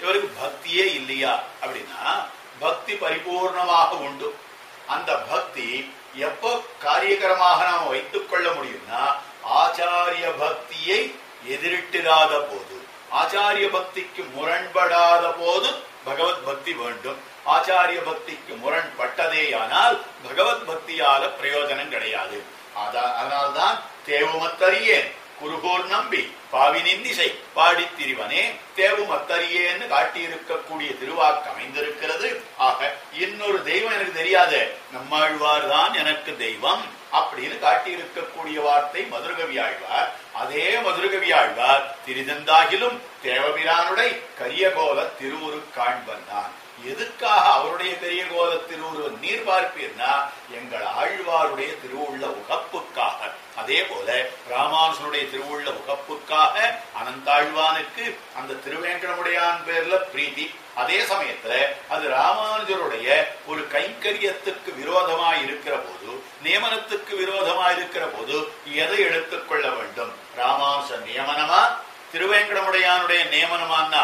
இவருக்கு பக்தியே இல்லையா? அப்படின்னா பக்தி பரிபூர்ணமாக உண்டு. அந்த பக்தி எப்போ காரியகரமாக நாம் வைத்துக் கொள்ள முடியும்னா ஆச்சாரிய பக்தியை எதிரிட்டிராத போது ஆச்சாரிய பக்திக்கு முரண்படாத போது பகவத் பக்தி வேண்டும். ஆச்சாரிய பக்திக்கு முரண்பட்டதேயானால் பகவத் பக்தியால பிரயோஜனம் கிடையாது. அதனால்தான் தேவுமத்தறியேன் குருகூர் நம்பி பாவினின்னிசை பாடி பாடித்திரிவனே தேவுமத்தறியேன்னு காட்டியிருக்கக்கூடிய திருவாக்கு அமைந்திருக்கிறது. ஆக இன்னொரு தெய்வம் எனக்கு தெரியாது நம்மாழ்வார் தான் எனக்கு தெய்வம் அப்படின்னு காட்டியிருக்கக்கூடிய வார்த்தை மதுரகவி ஆழ்வார். அதே மதுரகவி ஆழ்வார் திரிதந்தாகிலும் தேவபிரானுடை கரியகோல திருவுரு காண்பன் தான். எதுக்காக அவருடைய பெரிய கோல திருவுருவ நீர் பார்ப்பீர்னா எங்கள் ஆழ்வாருடைய திருவுள்ள உகப்புக்காக. அதே போல ராமானுசனுடைய திருவுள்ள உகப்புக்காக அனந்தாழ்வானுக்கு அந்த திருவேங்கடமுடையான் பேர்ல பிரீதி அதே சமயத்துல அது ராமானுஜருடைய ஒரு கைங்கரியத்துக்கு விரோதமாய் இருக்கிற போது நியமனத்துக்கு விரோதமாய் இருக்கிற போது எதை எடுத்துக்கொள்ள வேண்டும்? ராமானுச நியமனமா? திருவேங்கடமுடையானுடைய நியமனமானா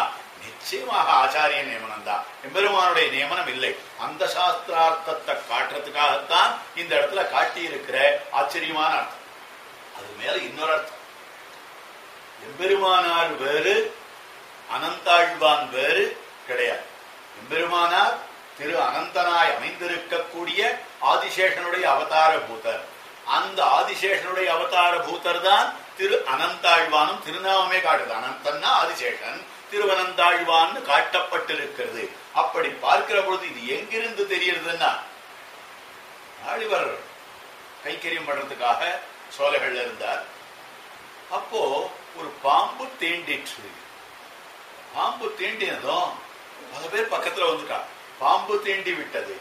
நிச்சயமாக ஆச்சாரிய நியமனம் தான் எம்பெருமானுடைய நியமனம் இல்லை. அந்த சாஸ்திரார்த்தத்தை காட்டுறதுக்காகத்தான் இந்த இடத்துல காட்டி இருக்கிற ஆச்சரியமான அர்த்தம். அது மேல இன்னொரு அர்த்தம். எம்பெருமானார் வேறு அனந்தாழ்வான் வேறு கிடையாது. எம்பெருமானார் திரு அனந்தனாய் அமைந்திருக்கக்கூடிய ஆதிசேஷனுடைய அவதார பூத்தர் அந்த ஆதிசேஷனுடைய அவதார பூத்தர் தான் திரு அனந்தாழ்வானும் திருநாமமே காட்டுது. அனந்தன்னா ஆதிசேஷன் திருவனந்தாழ்வான்னு காட்டப்பட்டிருக்கிறது. அப்படி பார்க்கிற பொழுது இது எங்கிருந்து தெரியறதுன்னா ஆழிவர் கைக்கரியம் பண்றதுக்காக சோலைகள் இருந்தார். அப்போ ஒரு பாம்பு தீண்டிற்று. பாம்பு தீண்டினதும் பல பேர் பக்கத்துல வந்துட்டா பாம்பு தீண்டி விட்டது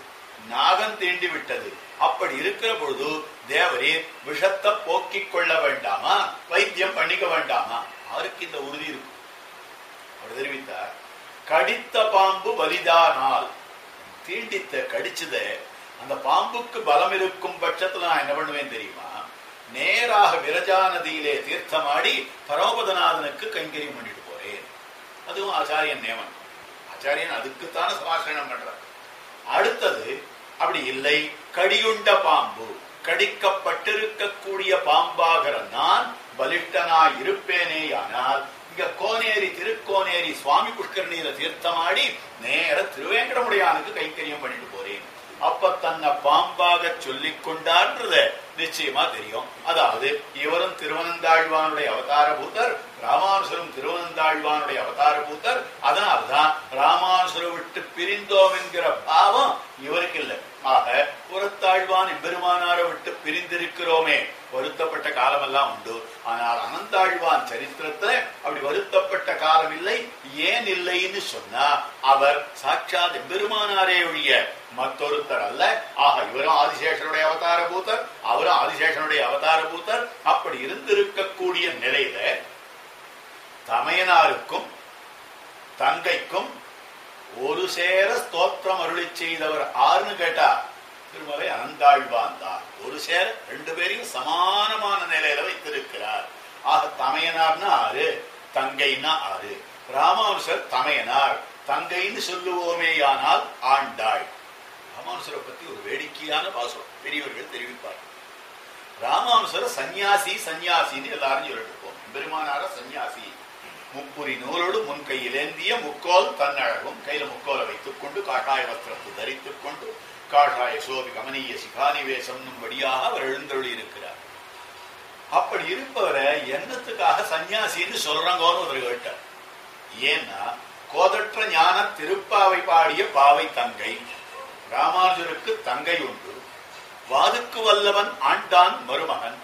நாகம் தீண்டி விட்டது. அப்படி இருக்கிற பொழுது தேவரே விஷத்தை போக்கிக் கொள்ள வேண்டாமா? வைத்தியம் பண்ணிக்க வேண்டாமா? அவருக்கு இந்த உறுதி இருக்கும்? அவர் தெரிவித்தார். பாம்பு வலிதானால் தீண்டித்த கடிச்சத அந்த பாம்புக்கு பலம் இருக்கும் பட்சத்துல நான் என்ன பண்ணுவேன் தெரியுமா? நேராக விரஜா நதியிலே தீர்த்தமாடி பரமபதநாதனுக்கு கைங்கரியம் பண்ணிட்டு போறேன். அதுவும் ஆச்சாரியன் நேமன். ஆச்சாரியன் அதுக்குத்தான சமாசனம் பண்றார். அடுத்தது அப்படி இல்லை. கடியுண்ட பாம்பு கடிக்கப்பட்டிருக்கக்கூடிய பாம்பாகிற நான் பலிஷ்டனாய் இருப்பேனேயானால் கோனேரி திருக்கோனேரி சுவாமி புஷ்கரணியில தீர்த்தமாடி நேர திருவேங்கடமுடையானுக்கு கைங்கரியம் பண்ணிட்டு போறேன். அப்ப தன்னை பாம்பாக சொல்லிக் கொண்டார்ன்றத நிச்சயமா தெரியும். அதாவது இவரும் திருவனந்தாழ்வானுடைய அவதார பூத்தர் ராமானுசரும் திருவனந்தாழ்வானுடைய அவதார பூத்தர் அதனால்தான் ராமானுசரை விட்டு பிரிந்தோம் என்கிற பாவம் இவருக்கு இல்லை. ஆக புறத்தாழ்வான் இப்பெருமானாரை விட்டு பிரிந்திருக்கிறோமே. வருத்தப்பட்ட காலமெல்லாம் உண்டு. ஆனால் அனந்தாழ்வான் சரித்திரத்துல அப்படி வருத்தப்பட்ட காலம் இல்லை. ஏன் இல்லைன்னு சொன்னா அவர் சாட்சாத் எம்பெருமானாரே ஒழிய மற்றொருத்தர் அல்ல. ஆக இவரும் ஆதிசேஷனுடைய அவதார பூத்தர் அவரும் ஆதிசேஷனுடைய அவதார பூத்தர் அப்படி இருந்திருக்கக்கூடிய நிலையில தமையனாருக்கும் தங்கைக்கும் ஒரு சேர ஸ்தோத்திரம் அருளி செய்தவர் ஆறுன்னு கேட்டா திருமலை அனந்தாழ்வான் தான் ஒரு சேர ரெண்டு பேரையும் சமானமான நிலையில வைத்திருக்கிறார். ஆக தமையனார்னா ஆறு தங்கைன்னா ஆறு. ராமானுசர் தமையனார் தங்கைன்னு சொல்லுவோமேயானால் ஆண்டாள். ராமானுசரை பத்தி ஒரு வேடிக்கையான பாசம் பெரியவர்கள் தெரிவிப்பார் ராமானுசர சந்நியாசி சந்நியாசின்னு எல்லாரும் சொல்லிட்டு இருப்போம். பெருமானார சந்நியாசி. முப்புரி நூலோடு முன் கையிலேந்திய முக்கோல் தன்னழகும். கையில முக்கோலை வைத்துக் கொண்டு காட்டாய வஸ்திரத்தை தரித்துக் கொண்டு காட்டாய சோபி கமனீய சிகானிவேசம் படியாக அவர் எழுந்தருளி இருக்கிறார். அப்படி இருப்பவரை என்னத்துக்காக சந்நியாசின்னு சொல்றாங்கன்னு ஒரு கேட்டார். ஏன்னா கோதற்ற ஞான திருப்பாவை பாடிய பாவை தங்கை ராமானுஜருக்கு தங்கை உண்டு. வாதுக்கு வல்லவன் ஆண்டான் மருமகன்.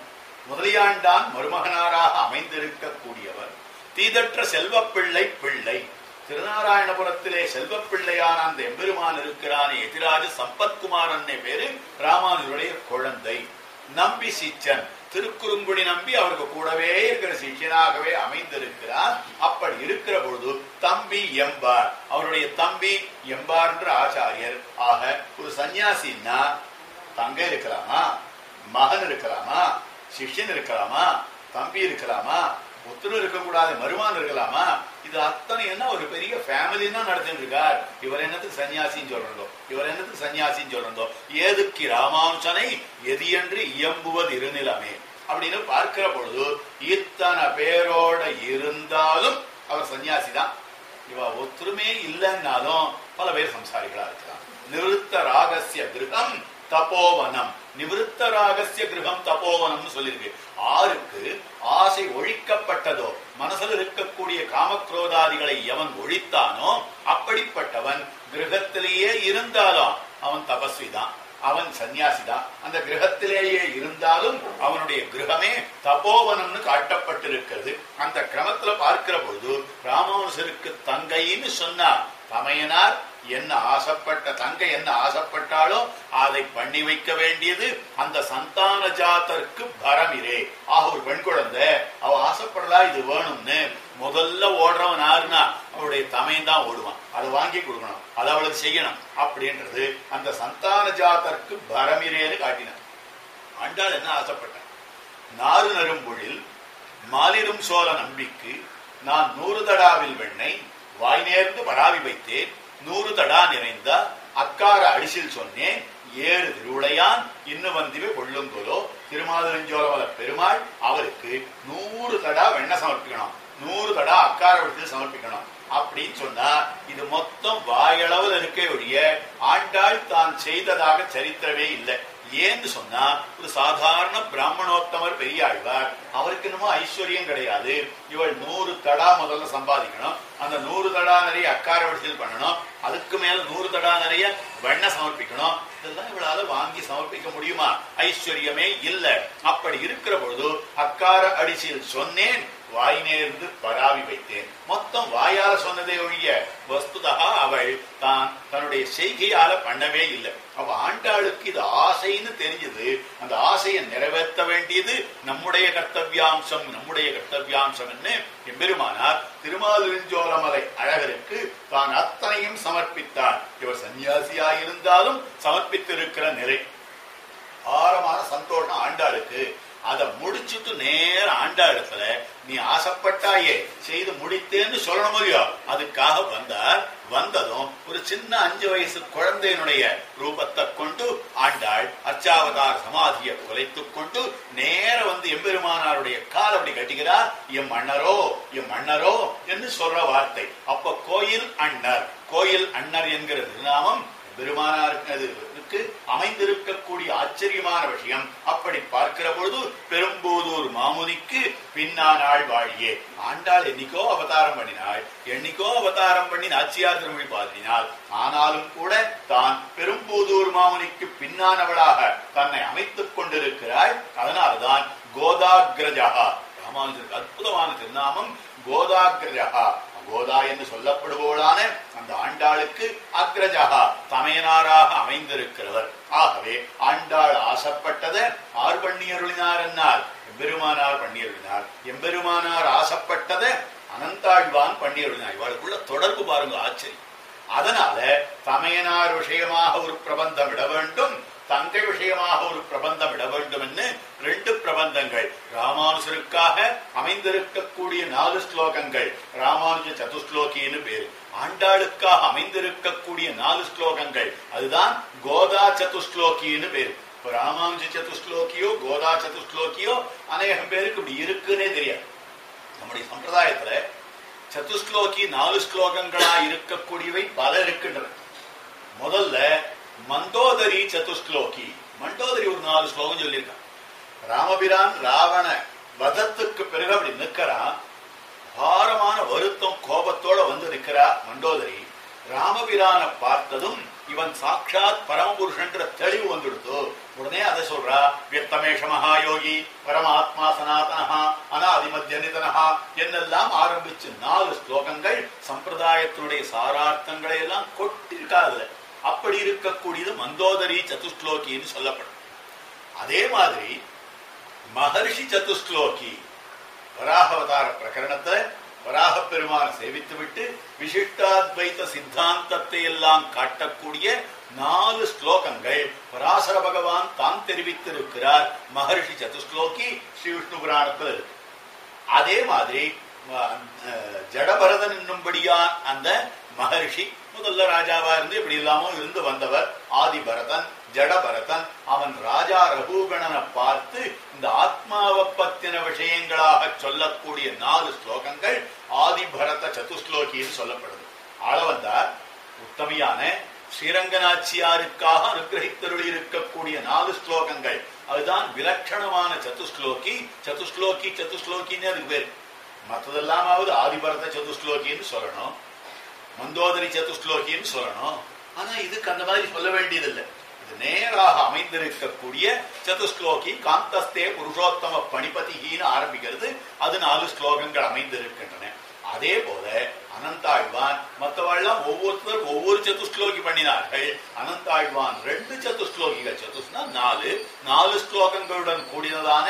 முதலியாண்டான் மருமகனாராக அமைந்திருக்கக்கூடியவர். தீதற்ற செல்வப்பிள்ளை பிள்ளை. திருநாராயணபுரத்திலே செல்வப்பிள்ளையான அந்த எம்பெருமான் இருக்கிறான் எதிராஜ சம்பத்குமாரன் பேரு ராமானுஜருடைய குழந்தை. நம்பி சிச்சன் திருக்குறுங்குடி நம்பி அவருக்கு கூடவே இருக்கிற சிஷ்யனாகவே அமைந்திருக்கிறார். அப்படி இருக்கிற பொழுது தம்பி எம்பார் அவருடைய தம்பி எம்பார் என்ற ஆச்சாரியர். ஆக ஒரு சன்னியாசின்னா தங்கை இருக்கலாமா? மகன் இருக்கலாமா? சிஷ்யன் இருக்கலாமா? தம்பி இருக்கலாமா? புத்தரும் இருக்கக்கூடாது மருமான் இருக்கலாமா? இது அத்தனை என்ன ஒரு பெரிய ஃபேமிலி தான் நடத்திட்டு இருக்கார். இவர் என்னத்துக்கு சன்னியாசின்னு சொல்றதோ இவர் என்னத்துக்கு சன்னியாசின்னு சொல்றதோ ஏதுக்கு ராமானுஷனை எது என்று இயம்புவது இருநிலமே. அப்படின்னு பார்க்கிற பொழுது இத்தனை பேரோட இருந்தாலும் அவர் சன்னியாசி தான். இவ ஒத்துருமே இல்லைன்னாலும் பல பேர் சம்சாரிகளா இருக்கலாம். நிறுத்த ராகசிய கிரகம் தபோவனம் நிவிருத்த ராகசிய கிரகம் தபோவனம்னு சொல்லியிருக்கு ஆருக்கு ஆசை ஒழிக்கப்பட்டதோ மனசில் இருக்கக்கூடிய காமக்ரோதாதிகளை எவன் ஒழித்தானோ அப்படிப்பட்டவன் கிரகத்திலேயே இருந்தாலும் அவன் தபஸ்வி தான் அவன் சன்னியாசி தான் அந்த கிரகத்திலேயே இருந்தாலும் அவனுடைய கிரகமே தபோவனம்னு காட்டப்பட்டிருக்கிறது. அந்த கிரமத்துல பார்க்கிற பொழுது ராமானுசருக்கு தங்கைன்னு சொன்னார். தமையனார் என்ன ஆசைப்பட்ட தங்கை என்ன ஆசைப்பட்டாலோ அதை பண்ணி வைக்க வேண்டியது அந்த சந்தான ஜாத்தருக்கு பரமிரே. ஆக ஒரு பெண் குழந்தை அவ ஆசைப்படலா இது வேணும்னு. முதல்ல ஓடுறவன் யாருன்னா அவருடைய தமையன் தான் ஓடுவான். அதை வாங்கி கொடுக்கணும் அதை அவளுக்கு செய்யணும் அப்படின்றது அந்த சந்தான ஜாத்தருக்கு பரமிரேன்னு காட்டினார். ஆண்டாள் என்ன ஆசைப்பட்டான் நாறு நரும்பொழில் மாலிரும் சோழ நம்பிக்கு நான் நூறு தடாவில் வெண்ணை வாய் நேர்ந்து பராவி வைத்தேன் நூறு தடா நிறைந்த அக்கார அடிசில் சொன்னேன் ஏழு திருவுடையான் இன்னும் வந்திவே கொள்ளுங்கோலோ. திருமாதிரஞ்சோலவல பெருமாள் அவருக்கு நூறு தடா வெண்ண சமர்ப்பிக்கணும். நூறு தடா அக்கார விடத்தில் சமர்ப்பிக்கணும். அப்படின்னு சொன்னா இது மொத்தம் வாயளவில் இருக்க ஒழிய ஆண்டாள் தான் செய்ததாக சரித்திரமே இல்லை. ஏன்னு சொன்னா ஒரு சாதாரண பிராமணோத்தமர் பெரியாழ்வார் அவருக்கு என்னமோ ஐஸ்வர்யம் கிடையாது. இவள் நூறு தடா முதல்ல சம்பாதிக்கணும். அந்த நூறு தடா நிறைய அக்கார வடிச்சல் பண்ணணும். அதுக்கு மேல நூறு தடா நிறைய வெண்ண சமர்ப்பிக்கணும். இதெல்லாம் இவளால வாங்கி சமர்ப்பிக்க முடியுமா? ஐஸ்வர்யமே இல்லை. அப்படி இருக்கிற பொழுது அக்கார அடிச்சில் சொன்னேன் வாய் நேர்ந்து பராவி வைத்தேன். மொத்தம் வாயால சொன்னதே ஒழிய வஸ்துதா அவள் தான் தன்னுடைய செய்கையால பண்ணவே இல்லை. அவ ஆண்டாளுக்கு இது ஆசைன்னு தெரிஞ்சது. அந்த ஆசையை நிறைவேற்ற வேண்டியது நம்முடைய கர்த்தவியாம்சம் நம்முடைய கர்த்தவியாம்சம் என்ன எம்பெருமானார் திருமாலிருஞ்சோலமலை அழகருக்கு தான் அத்தனையும் சமர்ப்பித்தார். இவர் சன்னியாசியாயிருந்தாலும் சமர்ப்பித்திருக்கிற நிலை. ஆரமான சந்தோஷம் ஆண்டாளுக்கு. அதை முடிச்சுட்டு நேர ஆண்டாளுக்குல நீ ஆசைப்பட்டாயே செய்து முடித்தேன்னு சொல்லணும் இல்லையோ? அதுக்காக வந்தார். வந்ததும் ஒரு சின்ன அஞ்சு வயசு குழந்தையினுடைய ரூபத்தை கொண்டு ஆண்டாள் அர்ச்சாவதார் சமாதியை குலைத்துக் கொண்டு நேர வந்து எம்பெருமானாருடைய கால் அப்படி கட்டுகிறார் எம் மன்னரோ எம் மன்னரோ என்று சொல்ற வார்த்தை. அப்ப கோயில் அண்ணர் கோயில் அண்ணர் என்கிற திருநாமம் பெருமானாருக்கு அமைந்திருக்கக்கூடிய ஆச்சரியமான விஷயம். அப்படி பார்க்கிற பொழுது பெரும்போதூர் மாமுனிக்கு பின்னானாள் வாழியே. ஆண்டாள் என்னைக்கோ அவதாரம் பண்ணினாள். என்னைக்கோ அவதாரம் பண்ணி நாச்சியார் திருமொழி பாதினாள். ஆனாலும் கூட தான் பெரும்போதூர் மாமுனிக்கு பின்னானவளாக தன்னை அமைத்துக் கொண்டிருக்கிறாள். அதனால்தான் கோதாகிரஜா ராமானுஜருக்கு அற்புதமான திருநாமம் கோதாகிரஜா கோதா என்று சொல்லப்படுவோளான அந்த ஆண்டாளுக்கு அக்ரஜகா தமையனாராக அமைந்திருக்கிறவர். ஆகவே ஆண்டாள் ஆசைப்பட்டதை ஆர் பண்ணியருளினார் என்னால் எம்பெருமானார் பண்ணியருளினார். எம்பெருமானார் ஆசைப்பட்டதை அனந்தாழ்வான் பண்ணியருளினார். இவளுக்குள்ள தொடர்பு பாருங்க ஆச்சரியம். அதனால தமையனார் விஷயமாக ஒரு பிரபந்தம் இட வேண்டும் தங்கை விஷயமாக ஒரு பிரபந்தம் இட வேண்டும் என்று ரெண்டு பிரபந்தங்கள். ராமானுஜருக்காக அமைந்திருக்கக்கூடிய நாலு ஸ்லோகங்கள். ராமானுஜ சதுஸ்லோகின்னு பேரு. ஆண்டாளுக்காக அமைந்திருக்கக்கூடிய நாலு ஸ்லோகங்கள். அதுதான் கோதா சதுஸ்லோகின்னு பேரு. இப்ப ராமானுஜ சதுஸ்லோகியோ கோதா சதுஸ்லோகியோ அநேகம் பேருக்கு இப்படி இருக்குன்னே தெரியாது. நம்முடைய சம்பிரதாயத்துல சதுஸ்லோகி நாலு ஸ்லோகங்களா இருக்கக்கூடியவை பல இருக்கின்றன. முதல்ல மந்தோதரி சதுஸ்லோகி மண்டோதரி ஒரு நாலு ஸ்லோகம் சொல்லியிருக்கான். ராமபிரான் ராவண வதத்துக்கு பிறகு அப்படி நிற்கிறான். பாரமான வருத்தம் கோபத்தோட வந்து நிற்கிறா மண்டோதரி. ராமபிரான பார்த்ததும் இவன் சாட்சாத் பரமபுருஷன்ற தெளிவு வந்துடுத்து. உடனே அதை சொல்றா வியத்தமேஷ மகாயோகி பரமாத்மா சனாதனஹா அனாதிமத்தியனிதனஹா என்னெல்லாம் ஆரம்பிச்சு நாலு ஸ்லோகங்கள் சம்பிரதாயத்தினுடைய சாரார்த்தங்களை எல்லாம் கொட்டிருக்காதுல அப்படி இருக்கக்கூடியது மந்தோதரி சதுஸ்லோகின்னு சொல்லப்படும். அதே மாதிரி மகர்ஷி சதுஸ்லோகி வராகவதார பிரகரணத்தை வராக பெருமான சேவித்துவிட்டு விசிஷ்டாத்வைத்த சித்தாந்தத்தை எல்லாம் காட்டக்கூடிய நாலு ஸ்லோகங்கள். பராசர பகவான் தான் தெரிவித்திருக்கிறார். மகர்ஷி சதுஸ்லோகி ஸ்ரீ விஷ்ணு புராணத்தில் இருக்கு. அதே மாதிரி ஜடபரதன் என்னும்படியான் அந்த மகர்ஷி முதல்ல ராஜாவா இருந்து இப்படி இல்லாமல் இருந்து வந்தவர் ஆதிபரதன். ஜடபரதன் அவன் ராஜா ரகுகணனை பார்த்து இந்த ஆத்மாவை பத்தின விஷயங்களாக சொல்லக்கூடிய நாலு ஸ்லோகங்கள் ஆதிபரத சதுஸ்லோகின்னு சொல்லப்படுது. ஆள வந்தார். உத்தமையான ஸ்ரீரங்கநாச்சியாருக்காக அனுகிரகித்தருளி இருக்கக்கூடிய நாலு ஸ்லோகங்கள். அதுதான் விலட்சணமான சதுஸ்லோகி. சதுஸ்லோகி சதுஸ்லோகின்னு அதுக்கு பேர். மற்றதெல்லாமாவது ஆதிபரத சதுஸ்லோகின்னு சொல்லணும். மந்தோதரி சதுஸ்லோகின்னு சொல்லணும். ஆனா இதுக்கு அந்த மாதிரி சொல்ல வேண்டியதில்லை. இது நேராக அமைந்திருக்கக்கூடிய சதுஸ்லோகி காந்தஸ்தே புருஷோத்தம பணிபதிகின்னு ஆரம்பிக்கிறது. அது நாலு ஸ்லோகங்கள் அமைந்திருக்கின்றன. அதே போல அனந்தாழ்வான் மற்றவாழ்லாம் ஒவ்வொருத்தர் ஒவ்வொரு சதுஸ்லோகி பண்ணினார்கள். அனந்தாழ்வான் ரெண்டு சதுஸ்லோகிகள் சதுஸ்னா நாலு. நாலு ஸ்லோகங்களுடன் கூடினதான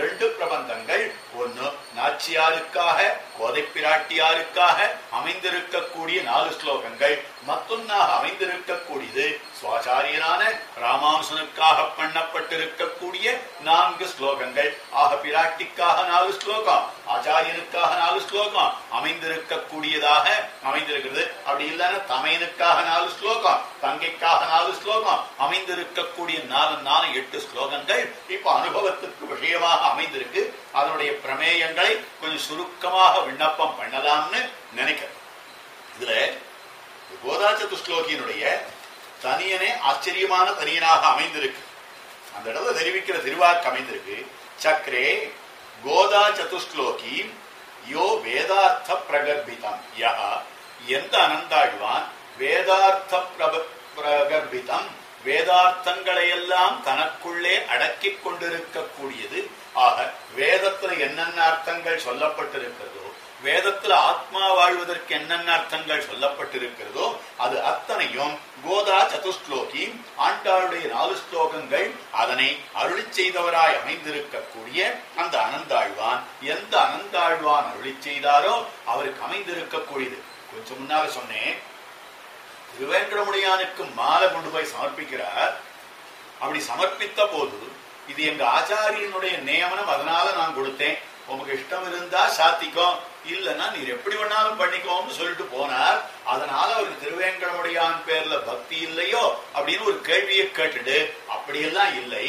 ரெண்டு பிரபந்தங்கள். ஒன்னு நாச்சியாருக்காக கோதை பிராட்டியாருக்காக அமைந்திருக்கக்கூடிய நாலு ஸ்லோகங்கள் மத்தொன்னாக அமைந்திருக்கக்கூடியது. சுவாச்சாரியனான ராமானுசனுக்காக பண்ணப்பட்டிருக்கக்கூடிய நான்கு ஸ்லோகங்கள். ஆக பிராட்டிக்காக நாலு ஸ்லோகம் ஆச்சாரியனுக்காக நாலு ஸ்லோகம் அமைந்திருக்கக்கூடியதாக அமைந்திருக்கிறது. அப்படி இல்லைன்னா தமையனுக்காக நாலு ஸ்லோகம் தங்கைக்காக நாலு ஸ்லோகம். அமைந்திருக்கக்கூடிய நாலு நாலு எட்டு ஸ்லோகங்கள் இப்ப அனுபவத்துக்கு விஷயமாக அமைந்திருக்கு. அதனுடைய பிரமேயங்களை கொஞ்சம் சுருக்கமாக விண்ணப்பம் பண்ணலாம்னு நினைக்கிறேன். இதுல கோதா ஸ்லோகியினுடைய தனியனே ஆச்சரியமான தனியனாக அமைந்திருக்கு. அந்த இடத்துல தெரிவிக்கிற திருவாக்கு அமைந்திருக்கு. சக்கரே கோதா சதுஸ்லோகி யோ வேதார்த்த பிரகர்பிதம். யா எந்த அனந்தாழ்வான் வேதார்த்த பிரப பிரகர்பிதம் வேதார்த்தங்களை எல்லாம் தனக்குள்ளே அடக்கிக் கொண்டிருக்கக்கூடியது. ஆக வேதத்துல என்னென்ன அர்த்தங்கள் சொல்லப்பட்டிருக்கிறதோ வேதத்துல ஆத்மா வாழ்வதற்கு என்னென்ன அர்த்தங்கள் சொல்லப்பட்டிருக்கிறதோ அது அத்தனையும் கோதா சதுஸ்லோகி ஆண்டாளுடைய நாலு ஸ்லோகங்கள் அதனை அருளி செய்தவராய் அமைந்திருக்கக்கூடிய அந்த அனந்தாழ்வான். எந்த அனந்தாழ்வான் அருளி செய்தாரோ அவருக்கு அமைந்திருக்கக்கூடியது. கொஞ்சம் முன்னாக சொன்னேன் திருவேங்கடமுடியானுக்கு மாலை கொண்டு போய் சமர்ப்பிக்கிறார். அப்படி சமர்ப்பித்த போது இது எங்க ஆச்சாரியனுடைய நியமனம் அதனால நான் கொடுத்தேன். உமக்கு இஷ்டம் இருந்தா சாத்திக்கும் இல்லைன்னா நீர் எப்படி வேணாலும் பண்ணிக்கோன்னு சொல்லிட்டு போனார். அதனால அவருக்கு திருவேங்கடமுடையான் பேர்ல பக்தி இல்லையோ அப்படின்னு ஒரு கேள்வியை கேட்டுடு அப்படியெல்லாம் இல்லை.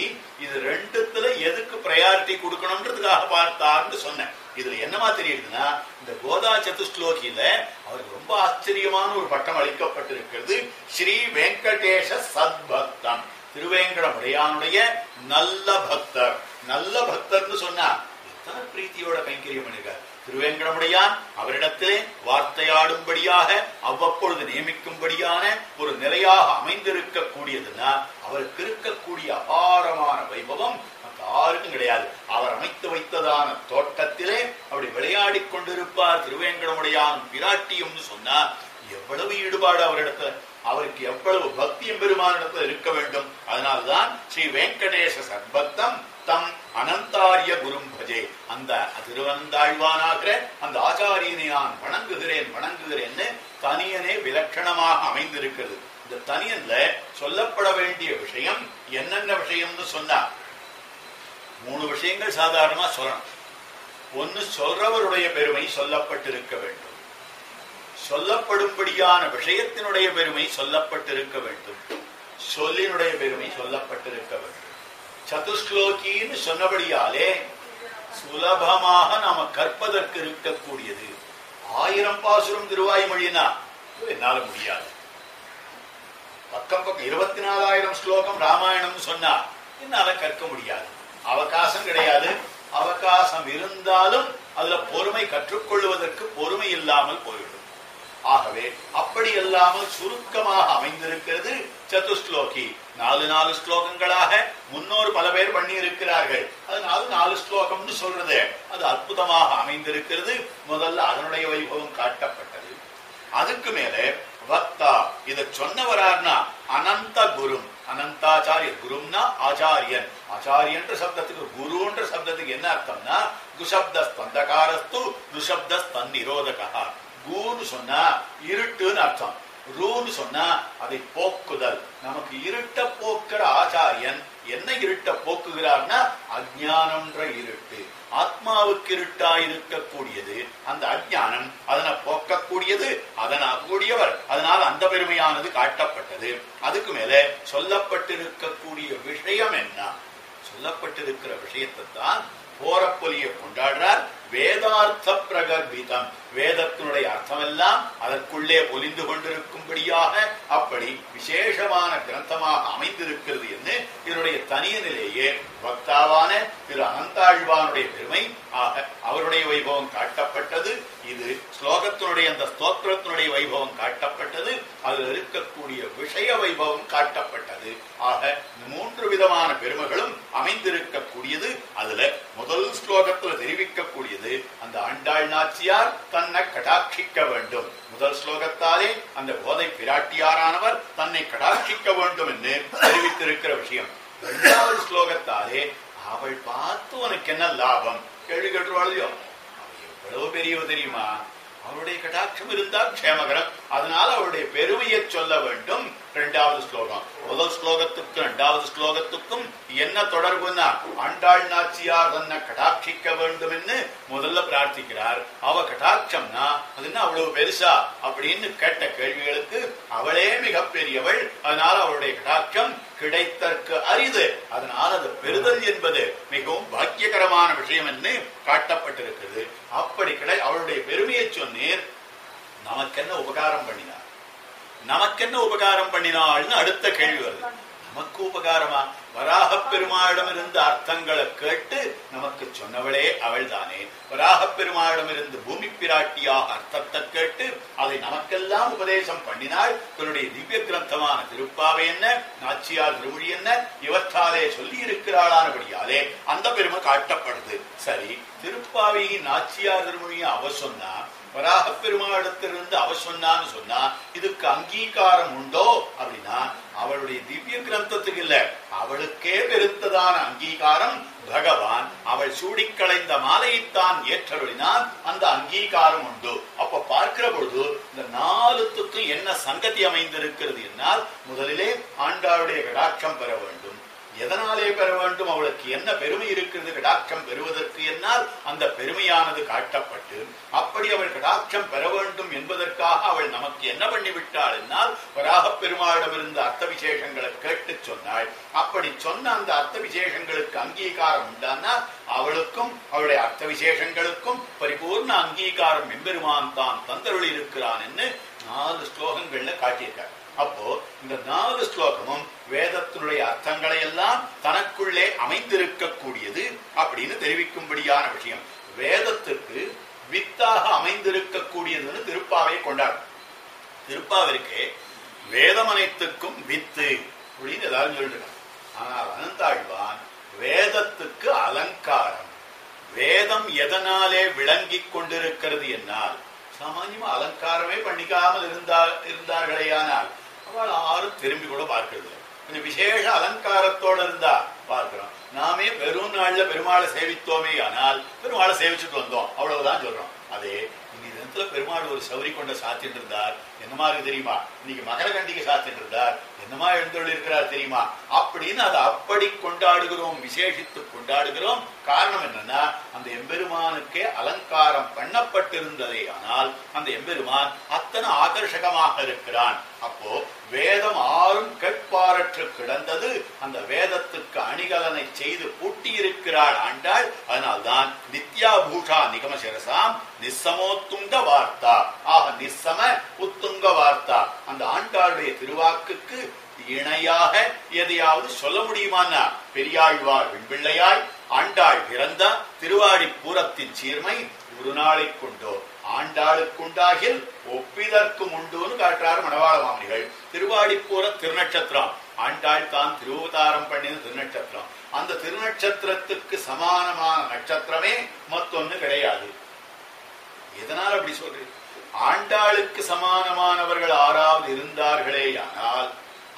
இது ரெண்டுத்துல எதுக்கு ப்ரையாரிட்டி கொடுக்கணும்ன்றதுக்காக பார்த்தார்னு சொன்னேன். இதுல என்னமா தெரியுதுன்னா இந்த கோதா சதுஸ்லோகியில அவருக்கு ரொம்ப ஆச்சரியமான ஒரு பட்டம் அளிக்கப்பட்டிருக்கிறது. ஸ்ரீ வெங்கடேஷ சத்பக்தம் திருவேங்கடமுடையானுடைய நல்ல பக்தர். நல்ல பக்தர்னு சொன்னா எத்தனை பிரீத்தியோட கைங்கரியம் பண்ணிருக்கார். திருவேங்கடமுடையான் அவரிடத்திலே வார்த்தையாடும்படியாக அவ்வப்பொழுது நியமிக்கும்படியான ஒரு நிலையாக அமைந்திருக்க கூடியதுன்னா அவருக்கு இருக்கக்கூடிய அபாரமான வைபவம் யாருக்கும் கிடையாது. அவர் அமைத்து வைத்ததான தோட்டத்திலே அப்படி விளையாடி கொண்டிருப்பார் திருவேங்கடமுடையான் பிராட்டியம்னு சொன்னா எவ்வளவு ஈடுபாடு அவரிடத்துல? அவருக்கு எவ்வளவு பக்தியும் பெருமானிடத்துல இருக்க வேண்டும். அதனால்தான் ஸ்ரீ வெங்கடேச சர்பத்தம் தம் அனந்தாரிய குரும் பஜே. அந்த திருவந்தாழ்வானாகிற அந்த ஆச்சாரியனை நான் வணங்குகிறேன் வணங்குகிறேன்னு தனியனே விலட்சணமாக அமைந்திருக்கிறது. இந்த தனியன்ல சொல்லப்பட வேண்டிய விஷயம் என்னென்ன விஷயம்னு சொன்னா மூணு விஷயங்கள் சாதாரணமா சொல்லணும். ஒன்னு சொல்றவருடைய பெருமை சொல்லப்பட்டிருக்க வேண்டும். சொல்லப்படும்படியான விஷயத்தினுடைய பெருமை சொல்லப்பட்டிருக்க வேண்டும். சொல்லினுடைய பெருமை சொல்லப்பட்டிருக்க வேண்டும். சதுஸ்லோகின்னு சொன்னபடியாலே சுலபமாக நாம கற்பதற்கு இருக்கக்கூடியது. ஆயிரம் பாசுரம் திருவாய் மொழினா என்னால முடியாது. பக்கம் பக்கம் இருபத்தி நாலாயிரம் ஸ்லோகம் ராமாயணம் சொன்னா என்னால கற்க முடியாது. அவகாசம் கிடையாது. அவகாசம் இருந்தாலும் அதுல பொறுமை கற்றுக்கொள்வதற்கு பொறுமை இல்லாமல் போய்விடும். ஆகவே அப்படி இல்லாமல் சுருக்கமாக அமைந்திருக்கிறது சதுஸ்லோகி நாலு நாலு ஸ்லோகங்களாக முன்னோர் பல பேர் பண்ணி இருக்கிறார்கள் அதனால நாலு ஸ்லோகம்னு சொல்றது. அது அற்புதமாக அமைந்திருக்கிறது. முதல்ல அதனுடைய வைபவம் காட்டப்பட்டது. அதுக்கு மேலே வக்தா இத சொன்னவரார்னா அனந்த குரும். அனந்தாச்சாரியர் குரும்னா ஆச்சாரியன். ஆச்சாரியன்ற சப்தத்துக்கு குருன்ற சப்தத்துக்கு என்ன அர்த்தம்னா குசப்த ஸ்பந்தகாரஸ்து துஷப்த நிரோதகா கூன்னு சொன்னா இருட்டுன்னு அர்த்தம். ரூன்னு சொன்னா அதை போக்குதல். நமக்கு இருட்ட போக்குற ஆச்சாரியன் என்ன இருட்ட போக்குகிறார்னா அஜானம்ன்ற இருட்டு. ஆத்மாவுக்கு இருட்டா இருக்கக்கூடியது அந்த அஜானம் அதனை போக்கக்கூடியது அதனால் கூடியவர் அதனால் அந்த பெருமையானது காட்டப்பட்டது. அதுக்கு மேல சொல்லப்பட்டிருக்கக்கூடிய விஷயம் என்ன? சொல்லப்பட்டிருக்கிற விஷயத்தை தான் போரப்பொலியை கொண்டாடுறார். வேதார்த்த பிரகர்பிதம். வேதத்தினுடைய அர்த்தமெல்லாம் அதற்குள்ளே ஒலிந்து கொண்டிருக்கும்படியாக அப்படி விசேஷமான கிரந்தமாக அமைந்திருக்கிறது என்று இதனுடைய தனிய நிலையே பக்தாவான திரு அனந்தாழ்வானுடைய பெருமை ஆக அவருடைய வைபவம் காட்டப்பட்டது. இது ஸ்லோகத்தினுடைய அந்த ஸ்தோத்திரத்தினுடைய வைபவம் காட்டப்பட்டது அதில் இருக்கக்கூடிய விஷய வைபவம் காட்டப்பட்டது. ஆக மூன்று விதமான பெருமைகளும் அமைந்திருக்கக்கூடியது அதுல முதல் ஸ்லோகத்துல தெரிவிக்கக்கூடியது அந்த ஆண்டாள் நாச்சியார் தன்னை கடாட்சிக்க வேண்டும். முதல் ஸ்லோகத்தாலே அந்த போதை பிராட்டியாரானவர் தன்னை கடாட்சிக்க வேண்டும் என்று தெரிவித்திருக்கிற விஷயம். இரண்டாவது ஸ்லோகத்தாலே அவள் பார்த்து உனக்கு என்ன லாபம்? கேள்வி கேட்டுருவாள் எவ்வளவு பெரியவ தெரியுமா? அவருடைய கடாட்சம் இருந்தால் க்ஷேமகரம். அதனால அவருடைய பெருமையை சொல்ல வேண்டும். இரண்டாவது ஸ்லோகம். முதல் ஸ்லோகத்துக்கும் இரண்டாவது ஸ்லோகத்துக்கும் என்ன தொடர்புன்னா ஆண்டாள் நாச்சியார் தன்னை கடாட்சிக்க வேண்டும் என்று முதல்ல பிரார்த்திக்கிறார். அவ கடாட்சம்னா அது என்ன அவ்வளவு பெருசா? அப்படின்னு கேட்ட கேள்விகளுக்கு அவளே மிகப்பெரியவள். அதனால அவளுடைய கடாட்சம் கிடைத்தற்கு அரிது. அதனால் அது பெறுதல் என்பது மிகவும் பாக்கியகரமான விஷயம் என்று காட்டப்பட்டிருக்கிறது. அப்படி கிடை அவளுடைய பெருமையை சொன்னீர் நமக்கென்ன உபகாரம் பண்ணினார்? நமக்கென்ன உபகாரம் பண்ணினாள்னு அடுத்த கேள்வி வருது. நமக்கு உபகாரமா வராக பெருமாளிடமிருந்து அர்த்தங்களை கேட்டு நமக்கு சொன்னவளே அவள் தானே வராக பெருமாளிடம் இருந்து பூமி பிராட்டியாக அர்த்தத்தை கேட்டு அதை நமக்கெல்லாம் உபதேசம் பண்ணினாள். தன்னுடைய திவ்ய கிரந்தமான திருப்பாவை என்ன நாச்சியார் திருமொழி என்ன இவற்றாலே சொல்லி இருக்கிறாளானபடியாலே அந்த பெருமை காட்டப்படுது. சரி திருப்பாவை நாச்சியார் திருமொழியை அவ சொன்னா வராக பெருமாளிடத்திலிருந்து அவ சொன்னான்னு சொன்னா இதுக்கு அங்கீகாரம் உண்டோ அப்படின்னா அவளுடைய திவ்ய கிரந்தத்துக்கு இல்ல. அவளுக்கே பெருத்ததான அங்கீகாரம் பகவான். அவள் சூடிக்களைந்த மாலையைத்தான் ஏற்றருளினால் அந்த அங்கீகாரம் உண்டு. அப்ப பார்க்கிற பொழுது இந்த நாலுத்துக்கு என்ன சங்கதி அமைந்திருக்கிறது என்னால் முதலிலே ஆண்டாளுடைய கடாட்சம் பெற வேண்டும். எதனாலே பெற வேண்டும்? அவளுக்கு என்ன பெருமை இருக்கிறது? கடாட்சம் பெறுவதற்கு என்னால் அந்த பெருமையானது காட்டப்பட்டு அப்படி அவள் கடாட்சம் பெற வேண்டும் என்பதற்காக அவள் நமக்கு என்ன பண்ணிவிட்டாள் என்னால் வராக பெருமாளிடமிருந்து அர்த்த விசேஷங்களை கேட்டு சொன்னாள். அப்படி சொன்ன அந்த அர்த்த விசேஷங்களுக்கு அங்கீகாரம் உண்டானா? அவளுக்கும் அவளுடைய அர்த்த விசேஷங்களுக்கும் பரிபூர்ண அங்கீகாரம் எம்பெருமான் தான் தந்தருள் இருக்கிறான் என்று நாலு ஸ்லோகங்கள்ல காட்டியிருக்கார். அப்போ இந்த நாலு ஸ்லோகமும் வேதத்தினுடைய அர்த்தங்களை எல்லாம் தனக்குள்ளே அமைந்திருக்கக்கூடியது அப்படின்னு தெரிவிக்கும்படியான விஷயம். வேதத்திற்கு வித்தாக அமைந்திருக்கக்கூடியதுன்னு திருப்பாவை கொண்டாடும் திருப்பாவிற்கு வேதம் அனைத்துக்கும் வித்து அப்படின்னு ஏதாவது சொல்லிருக்காங்க. ஆனால் அனந்தாழ்வான் வேதத்துக்கு அலங்காரம் வேதம் எதனாலே விளங்கிக் கொண்டிருக்கிறது என்னால் சாமான்யமா அலங்காரமே பண்ணிக்காமல் இருந்தால் இருந்தார்களேயானால் அவள் யாரும் திரும்பி கூட பார்க்கிறது கொஞ்சம் விசேஷ அலங்காரத்தோட இருந்தா பார்க்கிறோம். நாமே வெறும் நாள்ல பெருமாளை சேவித்தோமே ஆனால் பெருமாளை சேவிச்சுட்டு வந்தோம். அவ்வளவுதான் சொல்றோம். அதே இன்னைக்கு தினத்துல பெருமாள் ஒரு சௌரி கொண்ட சாத்திட்டு இருந்தார் என்னமா இருக்கு தெரியுமா? இன்னைக்கு மகர கண்டிகை சாத்திட்டு இருந்தார் என்னமா எழுந்தொழி இருக்கிறார் தெரியுமா? அப்படின்னு அதை அப்படி கொண்டாடுகிறோம் விசேஷித்து கொண்டாடுகிறோம். காரணம் என்னன்னா அந்த எம்பெருமானுக்கே அலங்காரம் பண்ணப்பட்டிருந்ததே. ஆனால் அந்த எம்பெருமான் அத்தனை ஆகர்ஷகமாக இருக்கிறான். அப்போ வேதம் ஆறும் கேட்பாரற்று கிடந்தது. அந்த வேதத்துக்கு அணிகலனை செய்து பூட்டியிருக்கிறாள் ஆண்டாள். அதனால்தான் நித்யா பூஷா நிகம சிரசாம் நிசமோத்துங்க வார்த்தா. ஆக நிசம உத்துங்க வார்த்தா. அந்த ஆண்டாளுடைய திருவாக்குக்கு இணையாக எதையாவது சொல்ல முடியுமானா பெரியாழ்வார் விண்பிள்ளையாய் ஆண்டாள் பிறந்த திருவாடி பூரத்தின் சீர்மை ஒரு நாளை கொண்டோ ஆண்டாளுக்குண்டாகில் ஒப்பிதற்கும் உண்டுன்னு காட்டுறாரு மணவாள மாமனிகள் திருவாடிப்பூர திருநட்சத்திரம். ஆண்டாள் தான் திருவதாரம் பண்ணின திருநட்சத்திரம். அந்த திருநட்சத்திரத்துக்கு சமானமான நட்சத்திரமே மத்தொன்னு கிடையாது. எதனால் அப்படி சொல்றேன் ஆண்டாளுக்கு சமானமானவர்கள் ஆறாவது இருந்தார்களே ஆனால்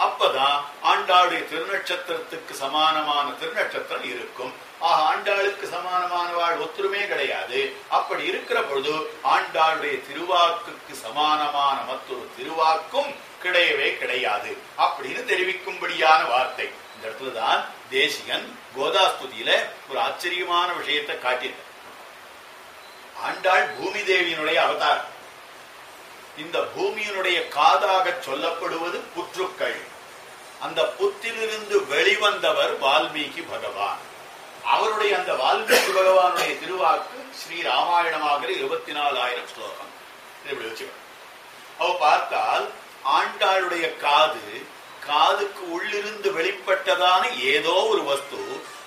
அப்பதான் ஆண்டாளுடைய திருநட்சத்திரத்துக்கு சமானமான திருநட்சத்திரம் இருக்கும். ஆக ஆண்டாளுக்கு சமானமானவாள் ஒத்துருமே கிடையாது. அப்படி இருக்கிற பொழுது ஆண்டாளுடைய திருவாக்குக்கு சமானமான மற்றொரு திருவாக்கும் கிடையவே கிடையாது அப்படின்னு தெரிவிக்கும்படியான வார்த்தை. இந்த இடத்துலதான் தேசிகன் கோதாஸ்துதியில ஒரு ஆச்சரியமான விஷயத்தை காட்டியிருக்க ஆண்டாள் பூமி தேவியினுடைய அவதாரம். இந்த பூமியினுடைய காதாக சொல்லப்படுவது புற்றுக்கள். அந்த புத்திலிருந்து வெளிவந்தவர் வால்மீகி பகவான். அவருடைய அந்த வால்மீகி பகவானுடைய திருவாக்கு ஸ்ரீ ராமாயணமாகிற இருபத்தி நாலாயிரம் ஸ்லோகம் இப்படி வச்சுக்கணும் அவ பார்த்தால் ஆண்டாளுடைய காது காதுக்கு உள்ளிருந்து வெளிப்பட்டதான ஏதோ ஒரு வஸ்து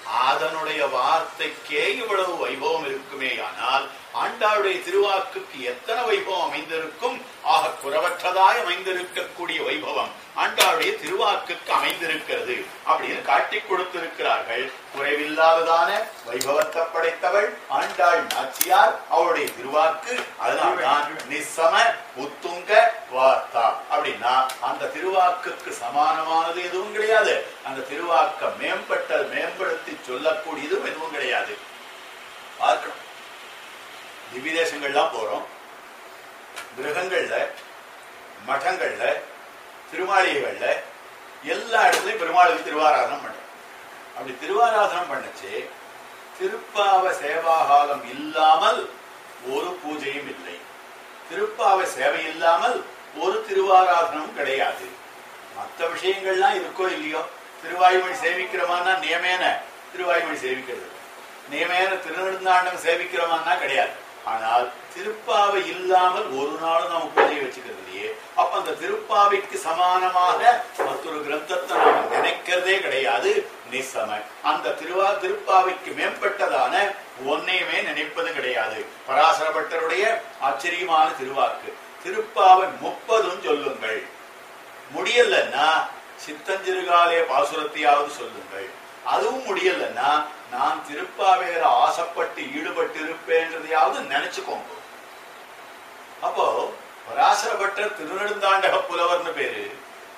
அதனுடைய வார்த்தைக்கே இவ்வளவு வைபவம் இருக்குமே ஆனால் ஆண்டாளுடைய திருவாக்குக்கு எத்தனை வைபவம் அமைந்திருக்கும்? ஆக குறவற்றதாய் அமைந்திருக்கக்கூடிய வைபவம். ஆண்டாளுடைய திருவாக்குக்கு அமைந்திருக்கிறது அப்படின்னு காட்டி கொடுத்திருக்கிறார்கள். குறைவில்லாததான வைபவத்தை படைத்தவள் ஆண்டாள் நாச்சியார் அவளுடைய திருவாக்கு. அதனால்தான் நிசம உத்துங்க வார்த்தா. அப்படின்னா அந்த திருவாக்குக்கு சமானமானது எதுவும் கிடையாது. அந்த திருவாக்க மேம்பட்ட மேம்படுத்தி சொல்லக்கூடியதும் எதுவும் கிடையாது. பார்க்கணும். திவ்ய தேசங்கள்லாம் போறோம். கிரகங்கள்ல மடங்கள்ல மഠங்கள்ல திருமாளிகைகள்ல எல்லா இடத்துலயும் பெருமாளுக்கு திருவாராதனம் பண்றோம் அப்படி திருவாராதனம் பண்ணச்சு திருப்பாவ சேவாகாலம் இல்லாமல் ஒரு பூஜையும் இல்லை. திருப்பாவ சேவை இல்லாமல் ஒரு திருவாராதனமும் கிடையாது. மற்ற விஷயங்கள்லாம் இருக்கோ இல்லையோ திருவாய்மொழி சேவிக்கிறோமான்னா நியமேன திருவாய்மொழி சேவிக்கிறது. நியமேன திருநெடுந்தாண்டம் சேவிக்கிறோமான்னா கிடையாது. ஆனால் திருப்பாவை இல்லாமல் ஒரு நாளும் நம்ம பூஜையை வச்சுக்கிறது அப்ப அந்த திருப்பாவைக்கு சமானமாக மற்றொரு கிரந்தத்தை நாம் நினைக்கிறதே கிடையாது நிசம. அந்த திருவா திருப்பாவைக்கு மேம்பட்டதான ஒன்னையுமே நினைப்பது கிடையாது. பராசரப்பட்டருடைய ஆச்சரியமான திருவாக்கு. திருப்பாவை முப்பதும் சொல்லுங்கள். முடியலன்னா சித்தஞ்சிறுகாலே பாசுரத்தையாவது சொல்லுங்கள். அதுவும் முடியலன்னா நான் திருப்பாவேற ஆசைப்பட்டு ஈடுபட்டு இருப்பேன்றதையாவது நினைச்சுக்கோங்க. அப்போ பராசரப்பட்ட திருநெடுந்தாண்டக புலவர்னு பேரு.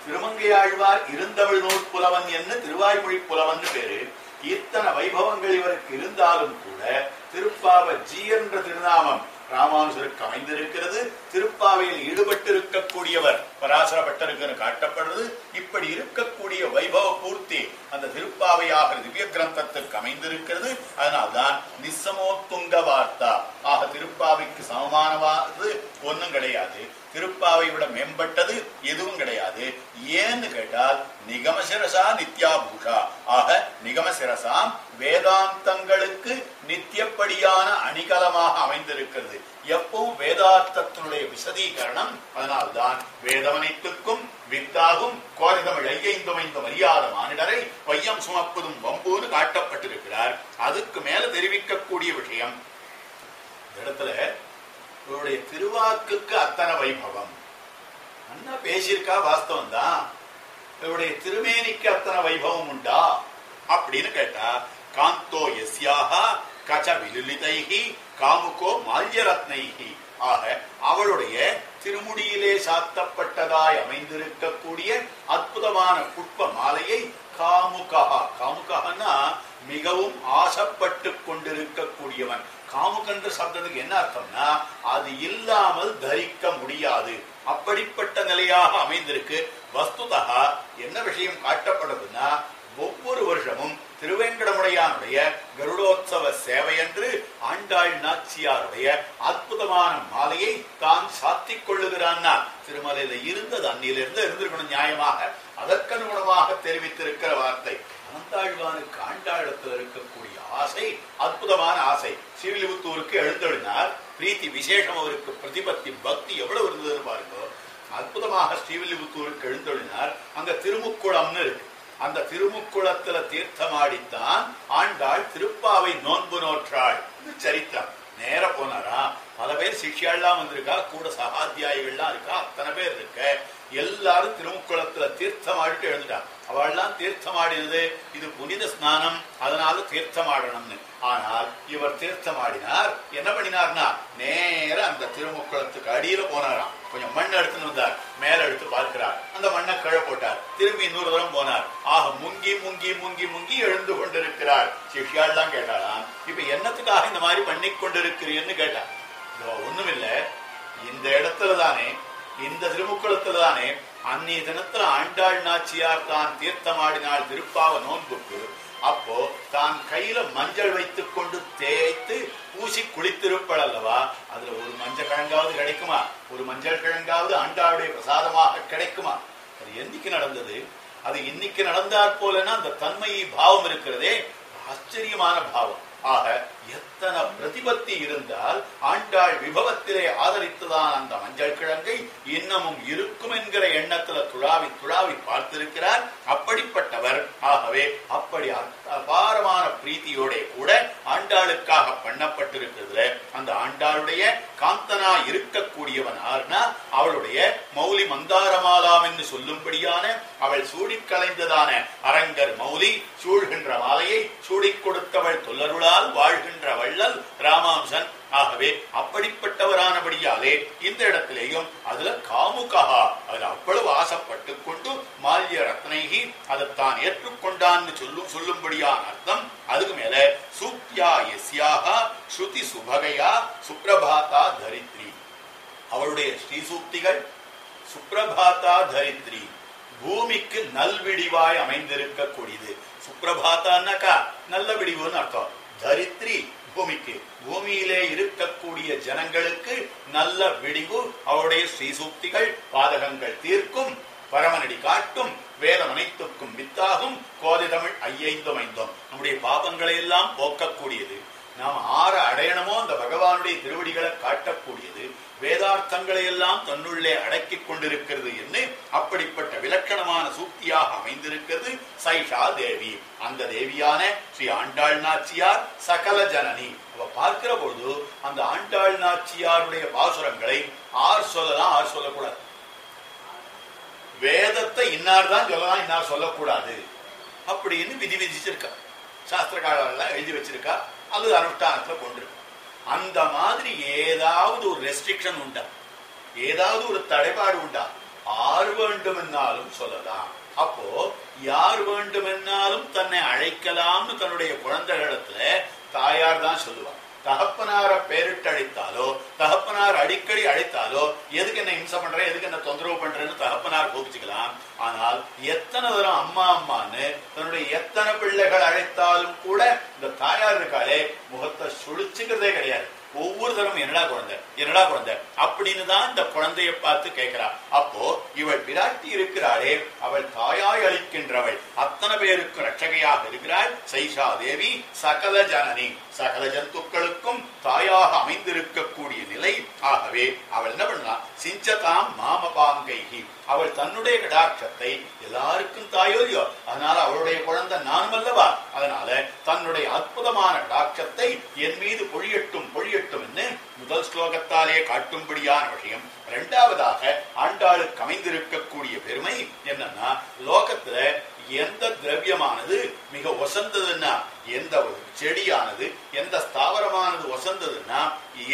திருமங்கையாழ்வார் இருந்தமிழ் நூல் புலவன் என்ன திருவாய்மொழி புலவன் பேரு. இத்தனை வைபவங்கள் இவருக்கு இருந்தாலும் கூட திருப்பாவ ஜி என்ற திருநாமம் ராமானுஜருக்கு அமைந்திருக்கிறது திருப்பாவையில் ஈடுபட்டு இருக்கக்கூடியவர் பராசர பட்டருக்கு காட்டப்படுறது இப்படி இருக்கக்கூடிய வைபவ பூர்த்தி அந்த திருப்பாவையாக திவ்ய கிரந்தத்திற்கு அமைந்திருக்கிறது. அதனால்தான் நிசமோத்துங்க வார்த்தா. ஆக திருப்பாவைக்கு சமமானவாது ஒண்ணும் கிடையாது. திருப்பாவை விட மேம்பட்டது எதுவும் கிடையாது. ஏன்னு கேட்டால் நிகமசிரசா நித்யாபூஷா. ஆக நிகமசிரசாம் வேதாந்தங்களுக்கு நித்தியப்படியான அணிகலமாக அமைந்திருக்கிறது. எப்பவும் வேதார்த்தத்தினுடைய விசதீகரணம் அதனால்தான் வேதமனைத்துக்கும் வித்தாகும் கோரிதமிழ் ஐயைந்துமைந்தும் அறியாத மானிடரை வையம் சுமப்பதும் வம்புன்னு காட்டப்பட்டிருக்கிறார். அதுக்கு மேல தெரிவிக்கக்கூடிய விஷயம் இந்த இடத்துல இவருடைய திருவாக்குக்கு அத்தனை வைபவம். அண்ணா பேசியிருக்கா வாஸ்தவம் தான் இவருடைய திருமேனிக்கு அத்தனை வைபவம் உண்டா? அப்படின்னு கேட்டா காந்தோ எஸ்யாகா கச்ச விலுலிதைகி காமுகோ மால்யரத்னைகி ஆக அவளுடைய திருமுடியிலே சாத்தப்பட்டதாய் அமைந்திருக்கக்கூடிய அற்புதமான புட்ப மாலையை காமுகா காமுகன்னா மிகவும் ஆசைப்பட்டு கொண்டிருக்கக்கூடியவன். காமுகன்ற சப்தத்துக்கு என்ன அர்த்தம்னா அது இல்லாமல் தரிக்க முடியாது. அப்படிப்பட்ட நிலையாக அமைந்திருக்கு. வஸ்துதா என்ன விஷயம் காட்டப்படுதுன்னா ஒவ்வொரு வருஷமும் திருவேங்கடமுடையானுடைய கருடோத்சவ சேவையன்று ஆண்டாள் நாச்சியாருடைய அற்புதமான மாலையை தான் சாத்திக் கொள்ளுகிறான்னா திருமலையில இருந்தது அன்னியிலிருந்து இருந்திருக்கணும் நியாயமாக. அதற்கனுகுணமாக தெரிவித்திருக்கிற வார்த்தை ஆண்டாழ்வானுக்கு ஆண்டாளத்தில் இருக்கக்கூடிய ஆசை அற்புதமான ஆசை. சிவிலிபுத்தூருக்கு எழுந்தெழுந்தார் பிரீத்தி விசேஷம் அவருக்கு பிரதிபத்தி பக்தி எவ்வளவு இருந்ததுன்னு பாருங்க. அற்புதமாக ஸ்ரீவில்லிபுத்தூருக்கு எழுந்தொழினார். அங்க திருமுக்குளம்னு இருக்கு. அந்த திருமுக்குளத்துல தீர்த்தமாடித்தான் ஆண்டாள் திருப்பாவை நோன்பு நோற்றாள். இது சரித்திரம். நேர போனாரா? பல பேர் சிஷ்யாள்லாம் வந்திருக்கா? கூட சகாத்தியாயிகள்லாம் இருக்கா? அத்தனை பேர் இருக்க. எல்லாரும் திருமுக்குளத்துல தீர்த்தமாடிட்டு எழுந்துட்டான் அவள்லாம் தீர்த்தமாடினது இது புனித ஸ்நானம் அதனால தீர்த்தமாடணும்னு. ஆனால் இவர் தீர்த்தமாடினார். என்ன பண்ணினார்னா நேர அந்த திருமுக்குளத்துக்கு அடியில போனாராம். கொஞ்சம் மண் எடுத்துன்னு வந்தார். மேல எடுத்து பார்க்கிறார். அந்த மண்ணை கழ போட்டார். திரும்பி இன்னொரு தரம் போனார். ஆக முங்கி முங்கி முங்கி முங்கி எழுந்து கொண்டிருக்கிறார். சிஷ்யாள் தான் கேட்டாளாம் இப்ப என்னத்துக்காக இந்த மாதிரி பண்ணி கொண்டிருக்கிறீன்னு? கேட்டா ஒண்ணுமில்ல. இந்த இடத்துல தானே இந்த திருமுக்குளத்துல தானே அந்நிய தினத்துல ஆண்டாள் நாச்சியார் தான் தீர்த்தமாடினாள் திருப்பாவ நோன்புக்கு அப்போ தான் கையில மஞ்சள் வைத்துக் கொண்டு தேய்த்து பூசி குளித்திருப்பள் அல்லவா? அதுல ஒரு மஞ்சள் கிழங்காவது கிடைக்குமா? ஒரு மஞ்சள் கிழங்காவது ஆண்டாளுடைய பிரசாதமாக கிடைக்குமா? அது என்னைக்கு நடந்தது? அது இன்னைக்கு நடந்தாற் போலன்னா அந்த தன்மை பாவம் இருக்கிறதே ஆச்சரியமான பாவம். ஆக எத்தனை பிரதிபத்தி இருந்தால் ஆண்டாள் விபவத்திலே ஆதரித்துதான் அந்த மஞ்சள் கிழங்கை இன்னமும் இருக்கும் என்கிற எண்ணத்துல துழாவி துழாவி பார்த்திருக்கிறார். அப்படிப்பட்டவர். ஆகவே அப்படி அபாரமான பிரீத்தியோட கூட ஆண்டாளுக்காக பண்ணப்பட்டிருக்கிறதுல அந்த ஆண்டாளுடைய காந்தனா இருக்கக்கூடியவன் ஆர்னா அவளுடைய மௌலி மந்தாரமாலாம் என்று சொல்லும்படியான அவள் சூடிக் கலைந்ததான அரங்கர் மௌலி சூழ்கின்ற மாலையை சூடிக் கொடுத்தவள் தொல்லருளால் வாழ்கின்ற வள்ளல் ராமாம்சன். ஆகவே அப்படிப்பட்டவரானபடியாலே இந்த இடத்திலேயும் அதுல காமுகா அதுல அவ்வளவு ஆசைப்பட்டு கொண்டு மால்ய ரத்னைகி அதைத்தான் ஏற்றுக்கொண்டான்னு சொல்லும் சொல்லும்படியான அர்த்தம். அதுக்கு மேல சூப்யா எஸ்யாக ஸ்ருதி சுபகையா சுப்ரபாதா தரித்ரி. அவளுடைய ஸ்ரீசூக்திகள் சுப்ரபாதா தரித்ரி. பூமிக்கு நல்விடிவாய் அமைந்திருக்கக்கூடியது. சுப்ரபாத்தான்னாக்கா நல்ல விடிவுன்னு அர்த்தம். தரித்ரி பூமிக்கு. பூமியிலே இருக்கக்கூடிய ஜனங்களுக்கு நல்ல விடிவு அவருடைய ஸ்ரீசூக்திகள் பாதகங்கள் தீர்க்கும் பரமனடி காட்டும் வேதம் அனைத்துக்கும் வித்தாகும். கோதை தமிழ் ஐயைந்தும் ஐந்தும். நம்முடைய பாபங்களை எல்லாம் போக்கக்கூடியது. நாம் ஆற அடையணுமோ? அந்த பகவானுடைய திருவடிகளை காட்டக்கூடியது. வேதார்த்தங்களை எல்லாம் தன்னுள்ளே அடக்கிக் கொண்டிருக்கிறது என்று அப்படிப்பட்ட விலட்சணமான சூக்தியாக அமைந்திருக்கிறது சைஷா தேவி. அந்த தேவியான ஸ்ரீ ஆண்டாள் நாச்சியார் சகல ஜனனி. அவ பார்க்கிற பொழுது அந்த ஆண்டாள் நாச்சியாருடைய பாசுரங்களை ஆர் சொல்லலாம் ஆர் சொல்லக்கூடாது. வேதத்தை இன்னார் தான் சொல்லலாம் இன்னார் சொல்லக்கூடாது. அப்படின்னு விதி விதிச்சிருக்கா சாஸ்திரக்காரர்கள் எழுதி வச்சிருக்கா? அல்லது அனுஷ்டானத்துல கொண்டிருக்கா அந்த மாதிரி ஏதாவது ஒரு ரெஸ்ட்ரிக்ஷன் உண்டா? ஏதாவது ஒரு தடைபாடு உண்டா? ஆர் வேண்டுமென்னாலும் சொல்லலாம். அப்போ யார் வேண்டுமென்னாலும் தன்னை அழைக்கலாம்னு தன்னுடைய குழந்தைகளிடத்துல தாயார் தான் சொல்லுவார் தகப்பனார பேரிட்டு அழைத்தாலோ தகப்பனார் அடிக்கடி அழைத்தாலோ எதுக்கு என்ன இம்சை பண்றேன் எதுக்கு என்ன தொந்தரவு பண்றேன்னு தகப்பனார் கோபிச்சுக்கலாம். ஆனால் எத்தனை தரம் அம்மா அம்மான்னு தன்னுடைய எத்தனை பிள்ளைகள் அழைத்தாலும் கூட இந்த தாயார் இருக்காளே முகத்தை சுழிச்சுக்கிறதே கிடையாது. ஒவ்வொரு தரம் என்னடா குழந்தை என்னடா குழந்தை அப்படின்னு தான் இந்த குழந்தைய பார்த்து கேட்கிறா. அப்போ இவள் பிராட்டி இருக்கிறாளே அவள் தாயாய் அளிக்கின்றவள். அத்தனை பேருக்கு ரட்சகையாக இருக்கிறாள். சைஷா தேவி சகல ஜனனி. சகல ஜந்துக்களுக்கும் தாயாக அமைந்திருக்கக்கூடிய நிலை. ஆகவே அவள் என்ன பண்ணலாம் சிஞ்சதாம் மாமபாங்கைகி அவள் தன்னுடைய கடாட்சத்தை எல்லாருக்கும் தாயோ இல்லையோ அதனால அவளுடைய குழந்தை நானும் அல்லவா அதனால தன்னுடைய அற்புதமான கடாட்சத்தை என் மீது பொழியட்டும் பொழியட்டும் என்று முதல் ஸ்லோகத்தாலே காட்டும்படியான விஷயம். இரண்டாவதாக ஆண்டாளுக்கு அமைந்திருக்கக்கூடிய பெருமை என்னன்னா லோகத்துல எந்த திரவியமானது மிக ஒசந்ததுன்னா எந்த ஒரு செடியானது எந்த ஸ்தாவரமானது ஒசந்ததுன்னா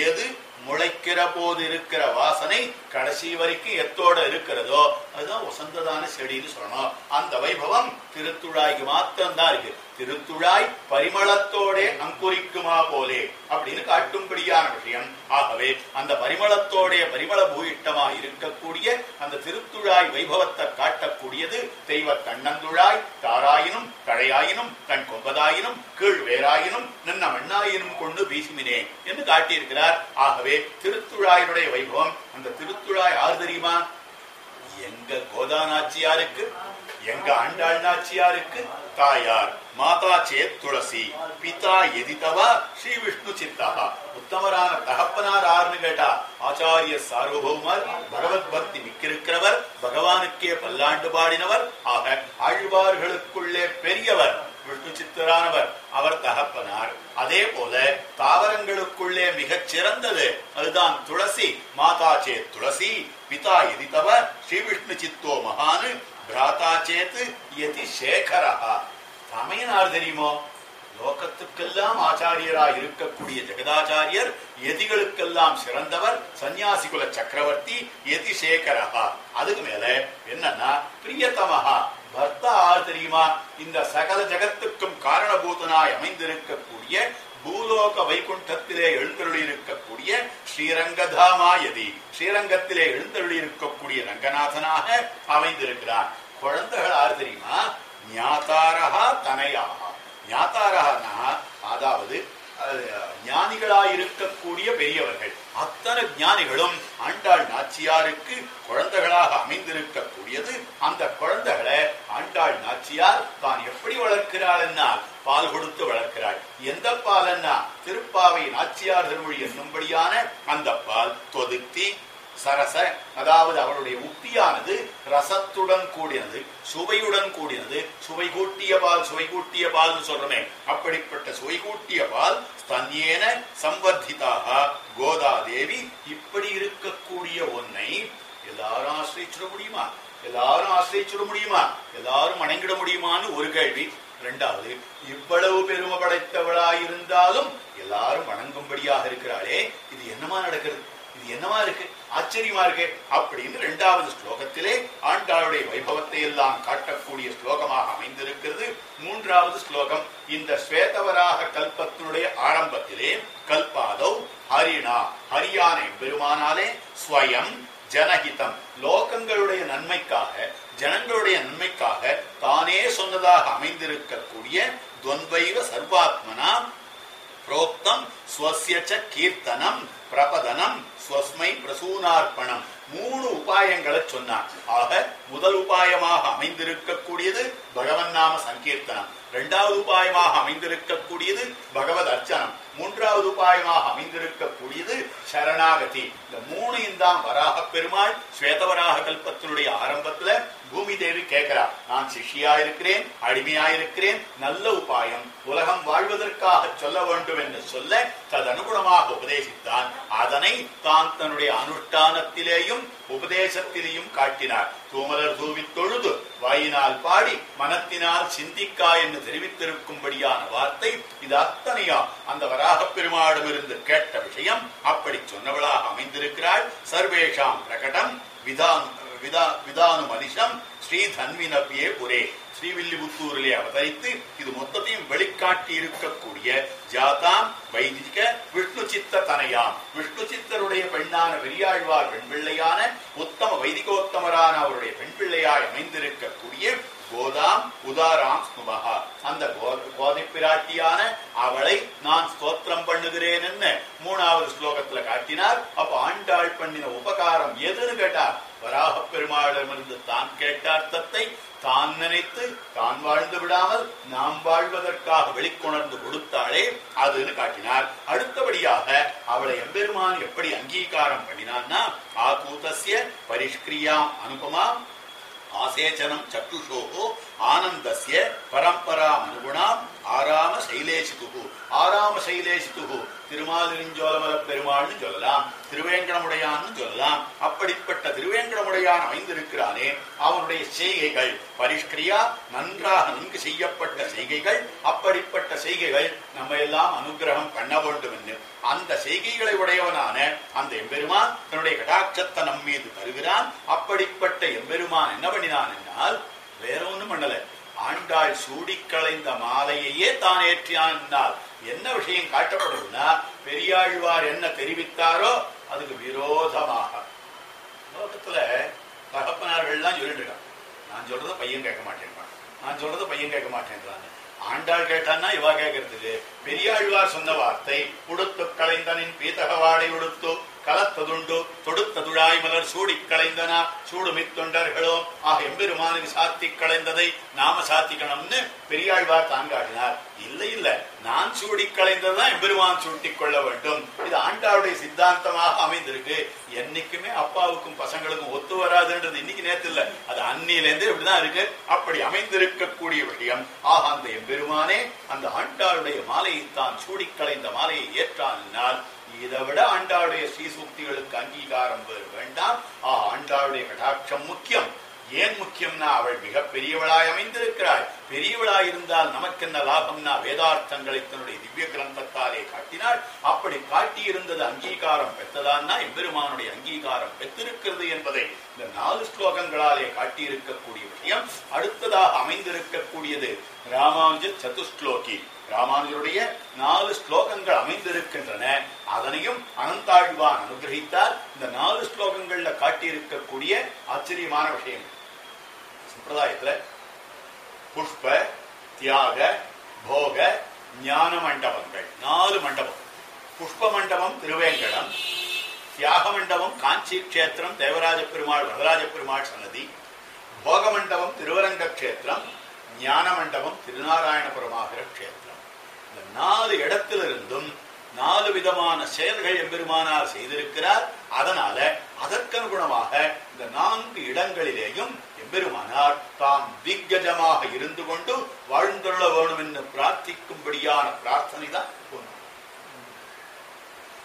எது முளைக்கிற போது இருக்கிற வாசனை கடைசி வரைக்கும் எத்தோட இருக்கிறதோ அதுதான் வசந்ததான செடின்னு சொல்லணும். அந்த வைபவம் திருத்துழாய்க்கு மாத்திரம்தான் இருக்கு. திருத்துழாய் பரிமளத்தோடே அங்குரிக்குமா போலே அப்படின்னு காட்டும்படியான விஷயம். ஆகவே அந்த பரிமளத்தோடைய பரிமள பூயிட்டமா இருக்கக்கூடிய அந்த திருத்துழாய் வைபவத்தை காட்டக்கூடியது தெய்வ கண்ணந்துழாய் தாராயினும் தழையாயினும் கண் கொம்பதாயினும் கீழ் வேறாயினும் நின்ன மண்ணாயினும் கொண்டு வீசுமினே என்று காட்டியிருக்கிறார். ஆகவே திருத்துழாயினுடைய வைபவம் அந்த திருத்துழா யார் தெரியுமா? எங்க கோதாநாச்சியாருக்கு எங்க ஆண்டாள் நாச்சியாருக்கு தாயார் மாதா சேத் துளசி பிதா எதிதவா ஸ்ரீ விஷ்ணு சித்தா உத்தமரான தகப்பனார் ஆறுன்னு கேட்டா ஆச்சாரிய சார்வபௌமர் பகவத் பக்தி மிக்கிருக்கிறவர் பகவானுக்கே பல்லாண்டு பாடினவர் ஆக ஆழ்வார்களுக்குள்ளே பெரியவர். விஷ்ணு சித்தரானவர் அவர் தகப்பனார். அதே போல தாவரங்களுக்குள்ளே மிகச் சிறந்தது. அதுதான் துளசி. மாதா சேத் துளசி பிதா எதி தவ ஸ்ரீ விஷ்ணு சித்தோ மகானு பிராதா சேத்து எதி சேகரஹா தமையனார் தெரியுமோ? லோகத்துக்கெல்லாம் ஆச்சாரியரா இருக்கக்கூடிய ஜெகதாச்சாரியர் எதிகளுக்கெல்லாம் சிறந்தவர் சன்னியாசி குல சக்கரவர்த்தி எதி சேகரஹா அதுக்கு மேல என்னன்னா பிரியதமஹா பர்த்தா ஆர் தெரியுமா? இந்த சகல ஜகத்துக்கும் காரணபூதனாய் அமைந்திருக்கக்கூடிய பூலோக வைகுண்டத்திலே எழுந்தருளி இருக்கக்கூடிய ஸ்ரீரங்கதாமாயதி. ஸ்ரீரங்கத்திலே எழுந்தருளி இருக்கக்கூடிய ரங்கநாதனாக அமைந்திருக்கிறான். குழந்தைகள் ஆறு தெரியுமா? ஞாதாரஹா தனையாக ஞாதாரஹனா அதாவது ஞானிகளாயிருக்கக்கூடிய பெரியவர்கள். அத்தனை ஞானிகளும் ஆண்டாள் நாச்சியாருக்கு குழந்தைகளாக அமைந்திருக்கக்கூடியது. அந்த குழந்தைகளை ஆண்டாள் நாச்சியார் தான் எப்படி வளர்க்கிறாள் என்ன? பால் கொடுத்து வளர்க்கிறாள். எந்த பால் என்ன? திருப்பாவை நாச்சியார் திருமொழி என்னும்படியான அந்த பால் தொதுத்தி சரச அதாவது அவளுடைய உப்பியானது ரசத்துடன் கூடினது சுவையுடன் கூடினது. சுவை கூட்டிய பால் சுவை கூட்டிய பால் சொல்றமே. அப்படிப்பட்ட சுவை கூட்டிய பால் ஸ்தன்யேன சம்வர்த்திதாக கோதாதேவி இப்படி இருக்கக்கூடிய ஒன்னை எல்லாரும் ஆசிரிச்சிட முடியுமா? எல்லாரும் ஆசிரிச்சிட முடியுமா? எல்லாரும் வணங்கிட முடியுமான்னு ஒரு கேள்வி. இரண்டாவது இவ்வளவு பெருமை படைத்தவளாயிருந்தாலும் எல்லாரும் வணங்கும்படியாக இருக்கிறாளே இது என்னமா நடக்கிறது? இது என்னமா இருக்கு? ஆச்சரியமா இருக்கு அப்படின்னு இரண்டாவது ஸ்லோகத்திலே ஆண்டாளுடைய வைபவத்தை எல்லாம் காட்டக்கூடிய ஸ்லோகமாக அமைந்திருக்கிறது. மூன்றாவது ஸ்லோகம் இந்த ஸ்வேதவராக கல்பத்தினுடைய ஆரம்பத்திலே கல்பாதவ் ஹரிணா ஹரியான பெருமானாலே ஸ்வயம் ஜனஹிதம். லோகங்களுடைய நன்மைக்காக ஜனங்களுடைய நன்மைக்காக தானே சொன்னதாக அமைந்திருக்கக்கூடிய துவந்தைவ சர்வாத்மனா புரோக்தம் ஸ்வசிய ச கீர்த்தனம் பிரபதனம் ஸ்வஸ்மை பிரசூனார்ப்பணம் மூணு உபாயங்களை சொன்னார். ஆக முதல் உபாயமாக அமைந்திருக்கக்கூடியது பகவன் நாம சங்கீர்த்தனம். இரண்டாவது உபாயமாக அமைந்திருக்கக்கூடியது பகவத் அர்ச்சனம். மூன்றாவது உபாயமாக அமைந்திருக்கக்கூடியது சரணாகதி. இந்த மூணையும் தான் வராக பெருமாள் ஸ்வேதவராக கல்பத்தினுடைய ஆரம்பத்துல பூமி தேவி கேட்கிறா நான் சிஷ்யா இருக்கிறேன் அடிமையா இருக்கிறேன் நல்ல உபாயம். உலகம் வாழ்வதற்காக சொல்ல வேண்டும் என்று சொல்ல ததனுகுணமாக உபதேசித்தான். அதனை தான் தன்னுடைய அனுஷ்டானத்திலேயும் உபதேசத்திலேயும் காட்டினார். தூமலர் தூவி தொழுது வாயினால் பாடி மனத்தினால் சிந்திக்கா என்று தெரிவித்திருக்கும்படியான வார்த்தை இது அத்தனையா? அந்த வராக பெருமாளிடமிருந்து கேட்ட விஷயம் அப்படி சொன்னவளாக அமைந்திருக்கிறாள். சர்வேஷாம் பிரகடம் விதான் விதா விதானு மனிஷம் ஸ்ரீ தன்வினப்பியே புரே. ஸ்ரீவில்லிபுத்தூரிலே அவதரித்து இது மொத்தத்தையும் வெளிக்காட்டி இருக்கக்கூடிய ஜாதாம் வைதிக விஷ்ணு சித்த தனையாம். விஷ்ணு சித்தருடைய பெண்ணான பெரியாழ்வார் பெண்பிள்ளையான உத்தம வைதிகோத்தமரான அவருடைய பெண்பிள்ளையாய் அமைந்திருக்கக்கூடிய கோதாம் உதாராம் ஸ்னுமகா அந்த கோ- கோதை பிராட்டியான அவளை நான் ஸ்தோத்திரம் பண்ணுகிறேன் என்ன மூணாவது ஸ்லோகத்துல காட்டினார். அப்ப ஆண்டாள் பண்ணின உபகாரம் எதுன்னு கேட்டார். வராக பெருமாளிடமிருந்து தான் கேட்ட அர்த்தத்தை தான் நினைத்து தான் வாழ்ந்து விடாமல் நாம் வாழ்வதற்காக வெளிக்கொணர்ந்து கொடுத்தாளே அதுன்னு காட்டினார். அடுத்தபடியாக அவளை எம்பெருமான் எப்படி அங்கீகாரம் பண்ணினான்னா ஆகூதசிய பரிஷ்கிரியாம் அனுபமாம் ஆசேச்சனம் சட்டுஷோகோ ஆனந்தசிய பரம்பராம் அனுகுணாம் ஆராம சைலேசிதுகு ஆராம சைலேசிதுகு திருமாலிருஞ்சோலமல பெருமாள்னு சொல்லலாம். திருவேங்கடமுடையான்னு சொல்லலாம். அப்படிப்பட்ட திருவேங்கடமுடையான் அமைந்திருக்கிறானே அவனுடைய செய்கைகள். பரிஷ்கிரியா நன்றாக நன்கு செய்யப்பட்ட செய்கைகள். அப்படிப்பட்ட செய்கைகள் நம்ம எல்லாம் அனுகிரகம் பண்ண வேண்டும் என்று அந்த செய்கைகளை உடையவனான அந்த எம்பெருமான் தன்னுடைய கடாட்சத்தை நம்மீது தருகிறான். அப்படிப்பட்ட எம்பெருமான் என்ன பண்ணினான் என்றால் வேற ஒண்ணும் பண்ணல. ஆண்டாள் சூடி களைந்த மாலையையே தான் ஏற்றியானால் என்றால் என்ன விஷயம் காட்டப்படுதுன்னா பெரியாழ்வார் என்ன தெரிவித்தாரோ அதுக்கு விரோதமாக. லோகத்துல தகப்பனார்கள்லாம் சொல்லிட்டு இருக்கான் நான் சொல்றத பையன் கேட்க மாட்டேன்றான். நான் சொல்றத பையன் கேட்க மாட்டேன்றான் ஆண்டாள் கேட்டான்னா இவா கேட்கறதுக்கு. பெரியாழ்வார் சொன்ன வார்த்தை உடுத்து களைந்தனின் பீதகவாடை உடுத்து கலத்ததுண்டு தொடுத்ததுழாய் மலர் சூடி களைந்தனா சூடுமித் தொண்டர்களோ ஆக எம்பெருமானுக்கு சாத்தி களைந்ததை நாம சாத்திக்கணும்னு பெரியாழ்வார் தாங்காடினார் இல்ல இல்லை இல்ல நான் சூடி களைந்ததுதான் எம்பெருமான் சூட்டிக் கொள்ள வேண்டும் இது ஆண்டாளுடைய சித்தாந்தமாக அமைந்திருக்கு என்னைக்குமே அப்பாவுக்கும் பசங்களுக்கும் ஒத்து வராதுன்றது இன்னைக்கு நேத்து இல்ல அது அன்னியிலேருந்து இப்படிதான் இருக்கு அப்படி அமைந்திருக்கக்கூடிய விஷயம் ஆக அந்த எம்பெருமானே அந்த ஆண்டாளுடைய மாலையை தான் சூடி களைந்த மாலையை ஏற்றான் இதை விட ஆண்டாளுடைய ஸ்ரீசூக்திகளுக்கு அங்கீகாரம் வேண்டாம். ஆ ஆண்டாளுடைய கடாட்சம் முக்கியம். ஏன் முக்கியம்னா அவள் மிக பெரியவளாய் அமைந்திருக்கிறாள். பெரியவளாய் இருந்தால் நமக்கென்ன லாபம்னா வேதார்த்தங்களை தன்னுடைய திவ்ய கிரந்தத்தாலே காட்டினாள். அப்படி காட்டியிருந்தது அங்கீகாரம் பெற்றதான்னா எம்பெருமானுடைய அங்கீகாரம் பெற்றிருக்கிறது என்பதை இந்த நாலு ஸ்லோகங்களாலே காட்டியிருக்கக்கூடிய விஷயம். அடுத்ததாக அமைந்திருக்கக்கூடியது ராமானுஜ சதுஸ்லோகி ராமானுஜருடைய நாலு ஸ்லோகங்கள் அமைந்திருக்கின்றன. அதனையும் அனந்தாழ்வான் அனுகிரகித்தார். இந்த நாலு ஸ்லோகங்கள்ல காட்டியிருக்கக்கூடிய ஆச்சரியமான விஷயம். சம்பிரதாயத்துல புஷ்ப தியாக போக ஞான மண்டபங்கள். நாலு மண்டபம். புஷ்ப மண்டபம் திருவேங்கடம் தியாக மண்டபம் காஞ்சி கஷேத்திரம் தேவராஜ பெருமாள் வரதராஜ பெருமாள் சன்னதி போக மண்டபம் திருவரங்க கஷேத்திரம் ஞான மண்டபம் திருநாராயணபுரமாகிற கஷேத்திரம். இந்த நாலு இடத்திலிருந்தும் நாலு விதமான செயல்கள் எம்பெருமானார் செய்திருக்கிறார். அதனால அதற்கனுகுணமாக இந்த நான்கு இடங்களிலேயும் எம்பெருமானார் தாம் திக்கஜமாக இருந்து கொண்டு வாழ்ந்துள்ள வேணும் என்று பிரார்த்திக்கும்படியான பிரார்த்தனை தான் ஒன்று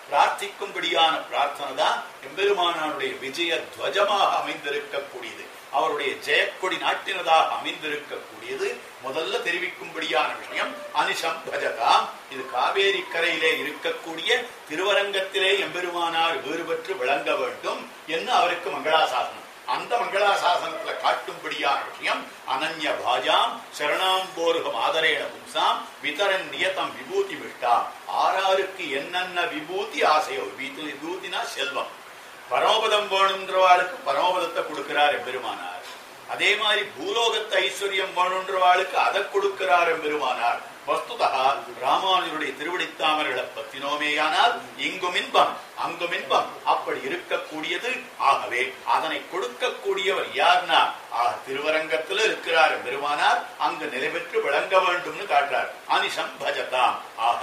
பிரார்த்திக்கும்படியான பிரார்த்தனை தான் எம்பெருமானாருடைய விஜய துவஜமாக அமைந்திருக்கக்கூடியது. அவருடைய ஜெயக்கொடி நாட்டினதாக அமைந்திருக்கக்கூடியது. முதல்ல தெரிவிக்கும்படியான விஷயம் அனிஷம் பஜதாம். இது காவேரி கரையிலே இருக்கக்கூடிய திருவரங்கத்திலே எம்பெருமானார் வேறுபற்று விளங்க வேண்டும் என்று அவருக்கு மங்களாசாசனம். அந்த மங்களாசாசனத்துல காட்டும்படியான விஷயம் அனன்ய பாஜாம் சரணாம்போருகம் ஆதரேன பும்சாம் விதரன் நியதம் விபூதி விஷ்டா ஆறாருக்கு என்னென்ன விபூதி ஆசையோ விபூதினா செல்வம். பரமபதம் வேணுன்றவாளுக்கு பரமபதத்தை கொடுக்கிறார் எம்பெருமானார். அதே மாதிரி பூலோகத்தை ஐஸ்வர்யம் வேணுன்றவாளுக்கு அதை கொடுக்கிறார் எம்பெருமானார். வஸ்துதா ராமானுஜருடைய திருவடித்தாமர்களை பத்தினோமேயானால் இங்கும் இன்பம் அங்கும் இன்பம். அப்படி இருக்கக்கூடியது ஆகவே அதனை கொடுக்கக்கூடியவர் யார்னா ஆக திருவரங்கத்தில் இருக்கிறார் பெருமானார் அங்கு நிலை பெற்று விளங்க வேண்டும்னு காட்டுறார். அனிஷம் பஜதாம். ஆக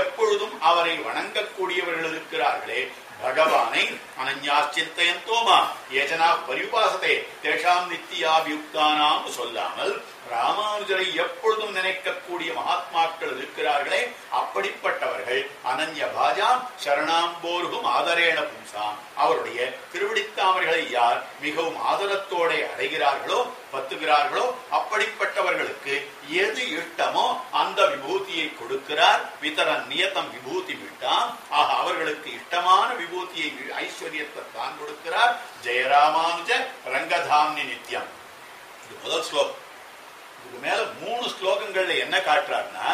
எப்பொழுதும் அவரை வணங்கக்கூடியவர்கள் இருக்கிறார்களே பகவானை அனன்யா சிந்தையந்தோமா ஏஜனா பரிபாசதே தேஷாம் நித்தியாபியுக்தானாம் சொல்லாமல் ராமானுஜரை எப்பொழுதும் நினைக்கக்கூடிய மகாத்மாக்கள் இருக்கிறார்களே அப்படிப்பட்டவர்கள் அனன்ய பாஜாம் சரணாம்போருகும் ஆதரேண பும்சாம். அவருடைய திருவிடித்தாமர்களை யார் மிகவும் ஆதரத்தோட அடைகிறார்களோ பத்துகிறார்களோ அப்படிப்பட்டவர்களுக்கு எது இஷ்டமோ அந்த விபூதியை கொடுக்கிறார். விதரன் நியத்தம் விபூதி விட்டாம் ஆக அவர்களுக்கு இஷ்டமான விபூதியை ஐஸ்வர்யத்தை தான் கொடுக்கிறார். ஜெயராமானுஜ ரங்கதாம்னி நித்யம். இது முதல் ஸ்லோகம். இதுக்கு மேல மூணு ஸ்லோகங்கள்ல என்ன காட்டுறாருன்னா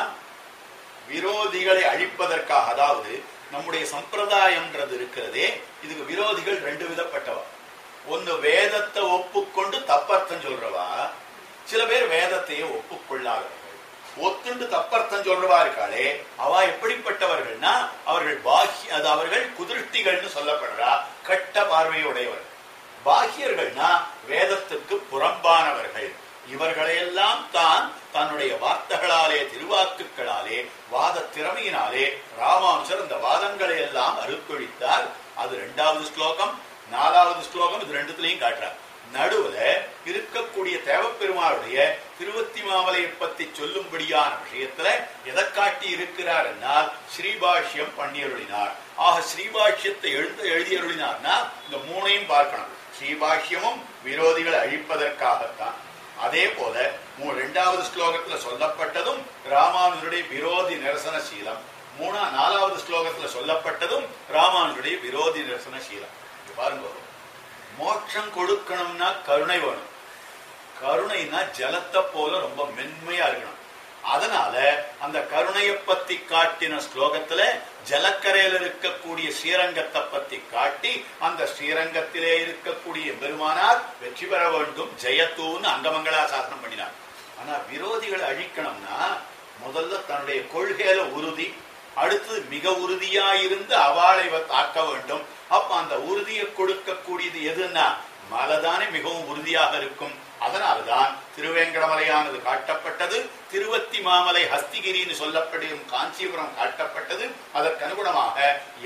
விரோதிகளை அழிப்பதற்காக அதாவது நம்முடைய சம்பிரதாயம்ன்றது இருக்கிறதே இதுக்கு விரோதிகள் ரெண்டு விதப்பட்டவா? ஒன்னு வேதத்தை ஒப்புக்கொண்டு தப்பர்த்தம் சொல்றவா சில பேர் வேதத்தையே ஒப்புக்கொள்ளாதவர்கள். ஒத்துண்டு தப்பர்த்தம் சொல்றவா இருக்காளே அவ எப்படிப்பட்டவர்கள்னா அவர்கள் பாக்கிய அது அவர்கள் குதிருஷ்டிகள்னு சொல்லப்படுறா கட்ட பார்வையுடையவர்கள். பாக்கியர்கள்னா வேதத்துக்கு புறம்பானவர்கள். இவர்களையெல்லாம் தான் தன்னுடைய வார்த்தைகளாலே திருவாக்குகளாலே வாத திறமையினாலே ராமானுஜர் அந்த வாதங்களை எல்லாம் அறுத்தொழித்தார் அது இரண்டாவது ஸ்லோகம் நாலாவது ஸ்லோகம் இது ரெண்டுத்திலையும் காட்டுறார். நடுவுல இருக்கக்கூடிய தேவப்பெருமாளுடைய திருவத்தி மாமலையை பத்தி சொல்லும்படியான விஷயத்துல எதை காட்டி இருக்கிறார் என்னால் ஸ்ரீபாஷ்யம் பண்ணியருளினார். ஆக ஸ்ரீபாஷ்யத்தை எழுந்து எழுதியருளினார்னா இந்த மூணையும் பார்க்கணும். ஸ்ரீபாஷ்யமும் விரோதிகளை அழிப்பதற்காகத்தான். அதே போல மூ- ஸ்லோகத்துல சொல்லப்பட்டதும் ராமானுஜருடைய விரோதி நிரசன சீலம் மூணா நாலாவது ஸ்லோகத்துல சொல்லப்பட்டதும் ராமானுஜருடைய விரோதி நிரசன சீலம் பாருங்க மோட்சம் கொடுக்கணும்னா கருணை வேணும். கருணைனா ஜலத்தை போல ரொம்ப மென்மையா இருக்கணும். அதனால அந்த கருணையை பத்தி காட்டின ஸ்லோகத்துல ஜலக்கரையில் இருக்கக்கூடிய ஸ்ரீரங்கத்தை பத்தி காட்டி அந்த ஸ்ரீரங்கத்திலே இருக்கக்கூடிய பெருமானார் வெற்றி பெற வேண்டும் ஜெயத்தூன்னு அங்கமங்களா சாசனம் பண்ணினார். ஆனா விரோதிகளை அழிக்கணும்னா முதல்ல தன்னுடைய கொள்கையில உறுதி அடுத்து மிக உறுதியா இருந்து அவாளை தாக்க வேண்டும். அப்ப அந்த உறுதியை கொடுக்கக்கூடியது எதுன்னா மலைதானே மிகவும் உறுதியாக இருக்கும். அதனால்தான் திருவேங்கடமலையானது காட்டப்பட்டது திருவத்தி மாமலை ஹஸ்திகிரின்னு சொல்லப்படும் காஞ்சிபுரம் காட்டப்பட்டது. அதற்கு அனுகுணமாக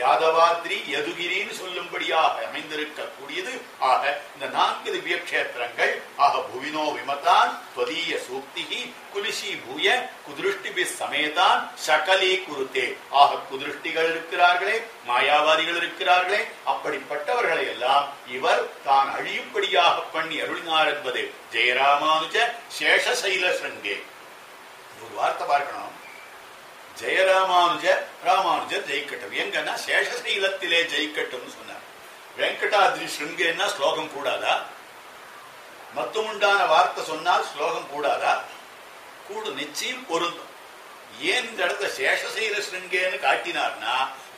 யாதவாத்ரி யதுகிரின்னு சொல்லும்படியாக அமைந்திருக்கக்கூடியது. ஆக இந்த நான்கு திவ்ய கஷேத்திரங்கள் ஆக புவினோ விமதான் துவதீய சூக்திகி குலிஷி பூய குதிருஷ்டிபி சமேதான் சகலீ குருத்தே. ஆக குதிருஷ்டிகள் இருக்கிறார்களே மாயாவாதிகள் இருக்கிறார்களே அப்படிப்பட்டவர்களை எல்லாம் இவர் தான் அழியும்படியாக பண்ணி அருளினார் என்பது ஜெயராமானுஜ சேஷசைல சங்கே. ஒரு வார்த்தை பார்க்கணும். ஜெயராமானுஜ ராமானுஜர் ஜெயிக்கட்டும். எங்கன்னா சேஷசைலத்திலே ஜெயிக்கட்டும் சொன்னார். வெங்கடாத்ரி சிருங்கேன்னா ஸ்லோகம் கூடாதா? மத்தமுண்டான வார்த்தை சொன்னால் ஸ்லோகம் கூடாதா? கூடு நிச்சயம் பொருந்தும். ஏன் இந்த இடத்த சேஷசைல சிருங்கேன்னு காட்டினார்னா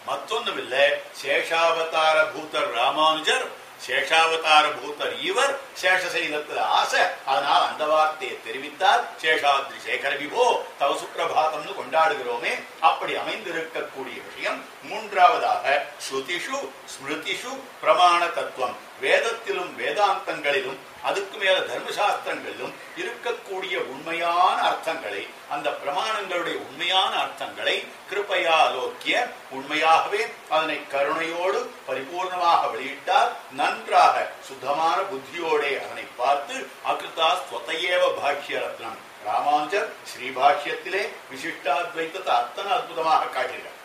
மத்தொன்னும் இல்லை சேஷாவதார பூதர் ராமானுஜர் சேஷாவதார பூத்தர் இவர் சேஷசைலத்துல ஆசை. அதனால் அந்த வார்த்தையை தெரிவித்தார். சேஷாத்ரி சேகர விபோ தவ சுப்பிரபாதம்னு கொண்டாடுகிறோமே. அப்படி அமைந்திருக்கக்கூடிய விஷயம் மூன்றாவதாக ஸ்ருதிஷு ஸ்மிருதிஷு பிரமாண தத்துவம். வேதத்திலும் வேதாந்தங்களிலும் அதுக்கு மேல தர்மசாஸ்திரங்களிலும் இருக்கக்கூடிய உண்மையான அர்த்தங்களை அந்த பிரமாணங்களுடைய உண்மையான அர்த்தங்களை கிருப்பையாலோக்கிய உண்மையாகவே அதனை கருணையோடு பரிபூர்ணமாக வெளியிட்டார் நன்றாக சுத்தமான புத்தியோடே அதனை பார்த்து அகிருதா ஸ்வதையேவ பாஷ்ய ரத்னம் ராமாஞ்சர் ஸ்ரீபாஷ்யத்திலே விசிஷ்டாத்வைத்தத்தை அத்தனை அற்புதமாக காட்டினார்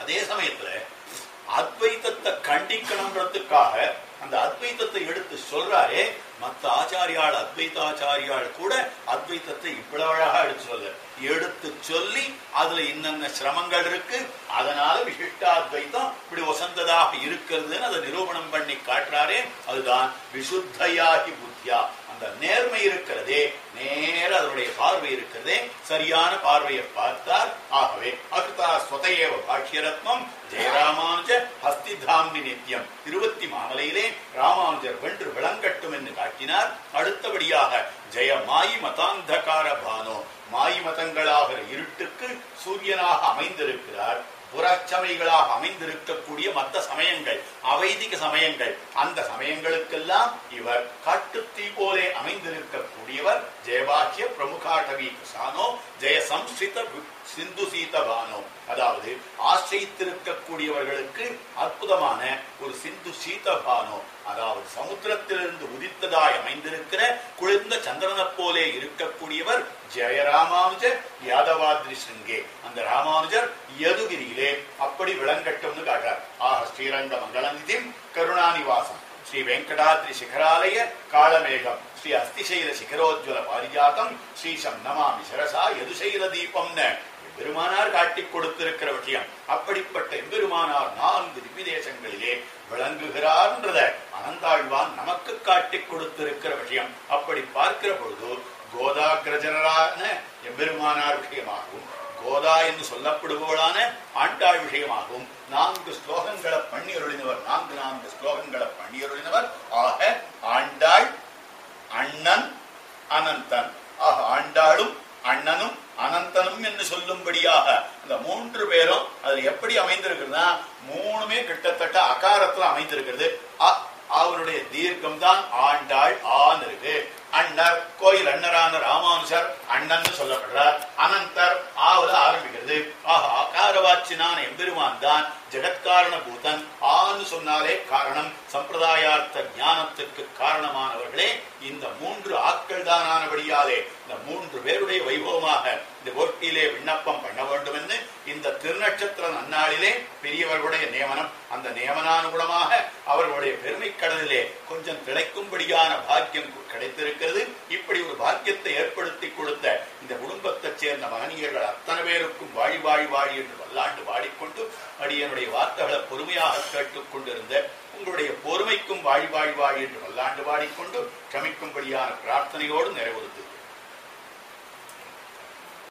அதே சமயத்துல அத்வைத்தத்தை கண்டிக்கணுன்றதுக்காக அந்த அத்வைத்தத்தை எடுத்து சொல்றாரே மத்த ஆச்சாரியாள் அத்வைத்தாச்சாரியால் கூட அத்வைத்தத்தை இவ்வளவு அழகா எடுத்து சொல்ல. எடுத்து சொல்லி அதுல இன்னென்ன சிரமங்கள் இருக்கு அதனால விசிஷ்டாத்வைத்தம் இப்படி வசந்ததாக இருக்கிறதுன்னு அதை நிரூபணம் பண்ணி காட்டுறாரே அதுதான் விசுத்தையாகி புத்தியா. அந்த நேர்மை இருக்கிறதே நேர அதனுடைய பார்வை இருக்கிறதே சரியான பார்வையை பார்த்தார் ஆகவே அகிருதா ஸ்வதையேவ பாக்கியரத்னம் ஜெயராமானுஜ ஹஸ்திதாம்பி நித்தியம் திருவத்தி மாமலையிலே ராமானுஜர் வென்று விளங்கட்டும் என்று காட்டினார். அடுத்தபடியாக ஜெய மாயி மதாந்தகார பானோ மாயி மதங்களாகிற இருட்டுக்கு சூரியனாக அமைந்திருக்கிறார். புறச்சமைகளாக அமைந்திருக்கக்கூடிய மற்ற சமயங்கள் அவைதிக சமயங்கள் அந்த சமயங்களுக்கெல்லாம் இவர் காட்டுத்தீ போலே அமைந்திருக்கக்கூடியவர் ஜெயவாக்கிய பிரமுகாட்டவி சானோ ஜெய சம்ஸ்கிருத சிந்து சீதபானோ அதாவது ஆசிரித்திருக்கக்கூடியவர்களுக்கு அற்புதமான ஒரு சிந்து சீதபானோ அதாவது சமுத்திரத்திலிருந்து உதித்ததாய் அமைந்திருக்கிற குளிர்ந்த சந்திரனைப் போலே இருக்கக்கூடியவர் ஜெயராமானுஜ யாதவாத்ரி சிங்கே. அந்த ராமானுஜர் யதுகிரியிலே அப்படி விளங்கட்டும்னு காட்டார் ஆக ஸ்ரீரங்க மங்களநிதி கருணாநிவாசம். ஸ்ரீ வெங்கடாத்ரி சிகராலய காளமேகம் ஸ்ரீ அஸ்திசைல சிகரோஜ்வல பாரிஜாத்தம் ஸ்ரீசம் நமாமி சரசா யதுசைல தீபம்னு. பெருமானார் காட்டிக் கொடுத்திருக்கிற விஷயம். அப்படிப்பட்ட எம்பெருமானார் நான்கு திவ்ய தேசங்களிலே விளங்குகிறார்ன்றத அனந்தாழ்வான் நமக்கு காட்டிக் கொடுத்திருக்கிற விஷயம். அப்படி பார்க்கிற பொழுது கோதாகிரஜனரான எம்பெருமானார் விஷயமாகவும் கோதா என்று சொல்லப்படுபவளான ஆண்டாள் விஷயமாகவும் நான்கு ஸ்லோகங்களை பண்ணியருளினவர் நான்கு நான்கு ஸ்லோகங்களை பண்ணியருளினவர் ஆக ஆண்டாள் அண்ணன் அனந்தன். ஆக ஆண்டாளும் அண்ணனும் அனந்தனும் என்று சொல்லும்படியாக. இந்த மூன்று பேரும் அதுல எப்படி அமைந்திருக்குதுன்னா மூணுமே கிட்டத்தட்ட அகாரத்துல அமைந்திருக்கிறது. அ அவருடைய தீர்க்கம் தான் ஆண்டாள் ஆன் இருக்கு. அண்ணர் கோயில் அண்ணரான ராமானுஜர் அண்ணன் சொல்லப்படுறார். அனந்தர் ஆவல ஆரம்பிக்கிறது. ஆஹா காரவாச்சி நான் எம்பெருமான் தான் ஜெகத்காரண பூதன் ஆன்னு சொன்னாலே காரணம். சம்பிரதாயார்த்த ஞானத்திற்கு காரணமானவர்களே இந்த மூன்று ஆட்கள் தானானபடியாலே இந்த மூன்று பேருடைய வைபவமாக இந்த போட்டியிலே விண்ணப்பம் பண்ண வேண்டும் என்று இந்த திருநட்சத்திர நன்னாளிலே பெரியவர்களுடைய நியமனம் அந்த நியமனானுகுணமாக அவர்களுடைய பெருமை கடலிலே கொஞ்சம் திளைக்கும்படியான பாக்கியம் கிடைத்திருக்கிறது. இப்படி ஒரு பாக்கியத்தை ஏற்படுத்தி கொடுத்த இந்த குடும்பத்தைச் சேர்ந்த மகனியர்கள் அத்தனை பேருக்கும் வாழி வாழி வாழி என்று வல்லாண்டு வாடிக்கொண்டு அடியனுடைய வார்த்தைகளை பொறுமையாக கேட்டுக் கொண்டிருந்த உங்களுடைய பொறுமைக்கும் வாழி வாழி வாழி என்று வல்லாண்டு வாடிக்கொண்டு க்ஷமிக்கும்படியான பிரார்த்தனையோடு நிறைவுறுத்து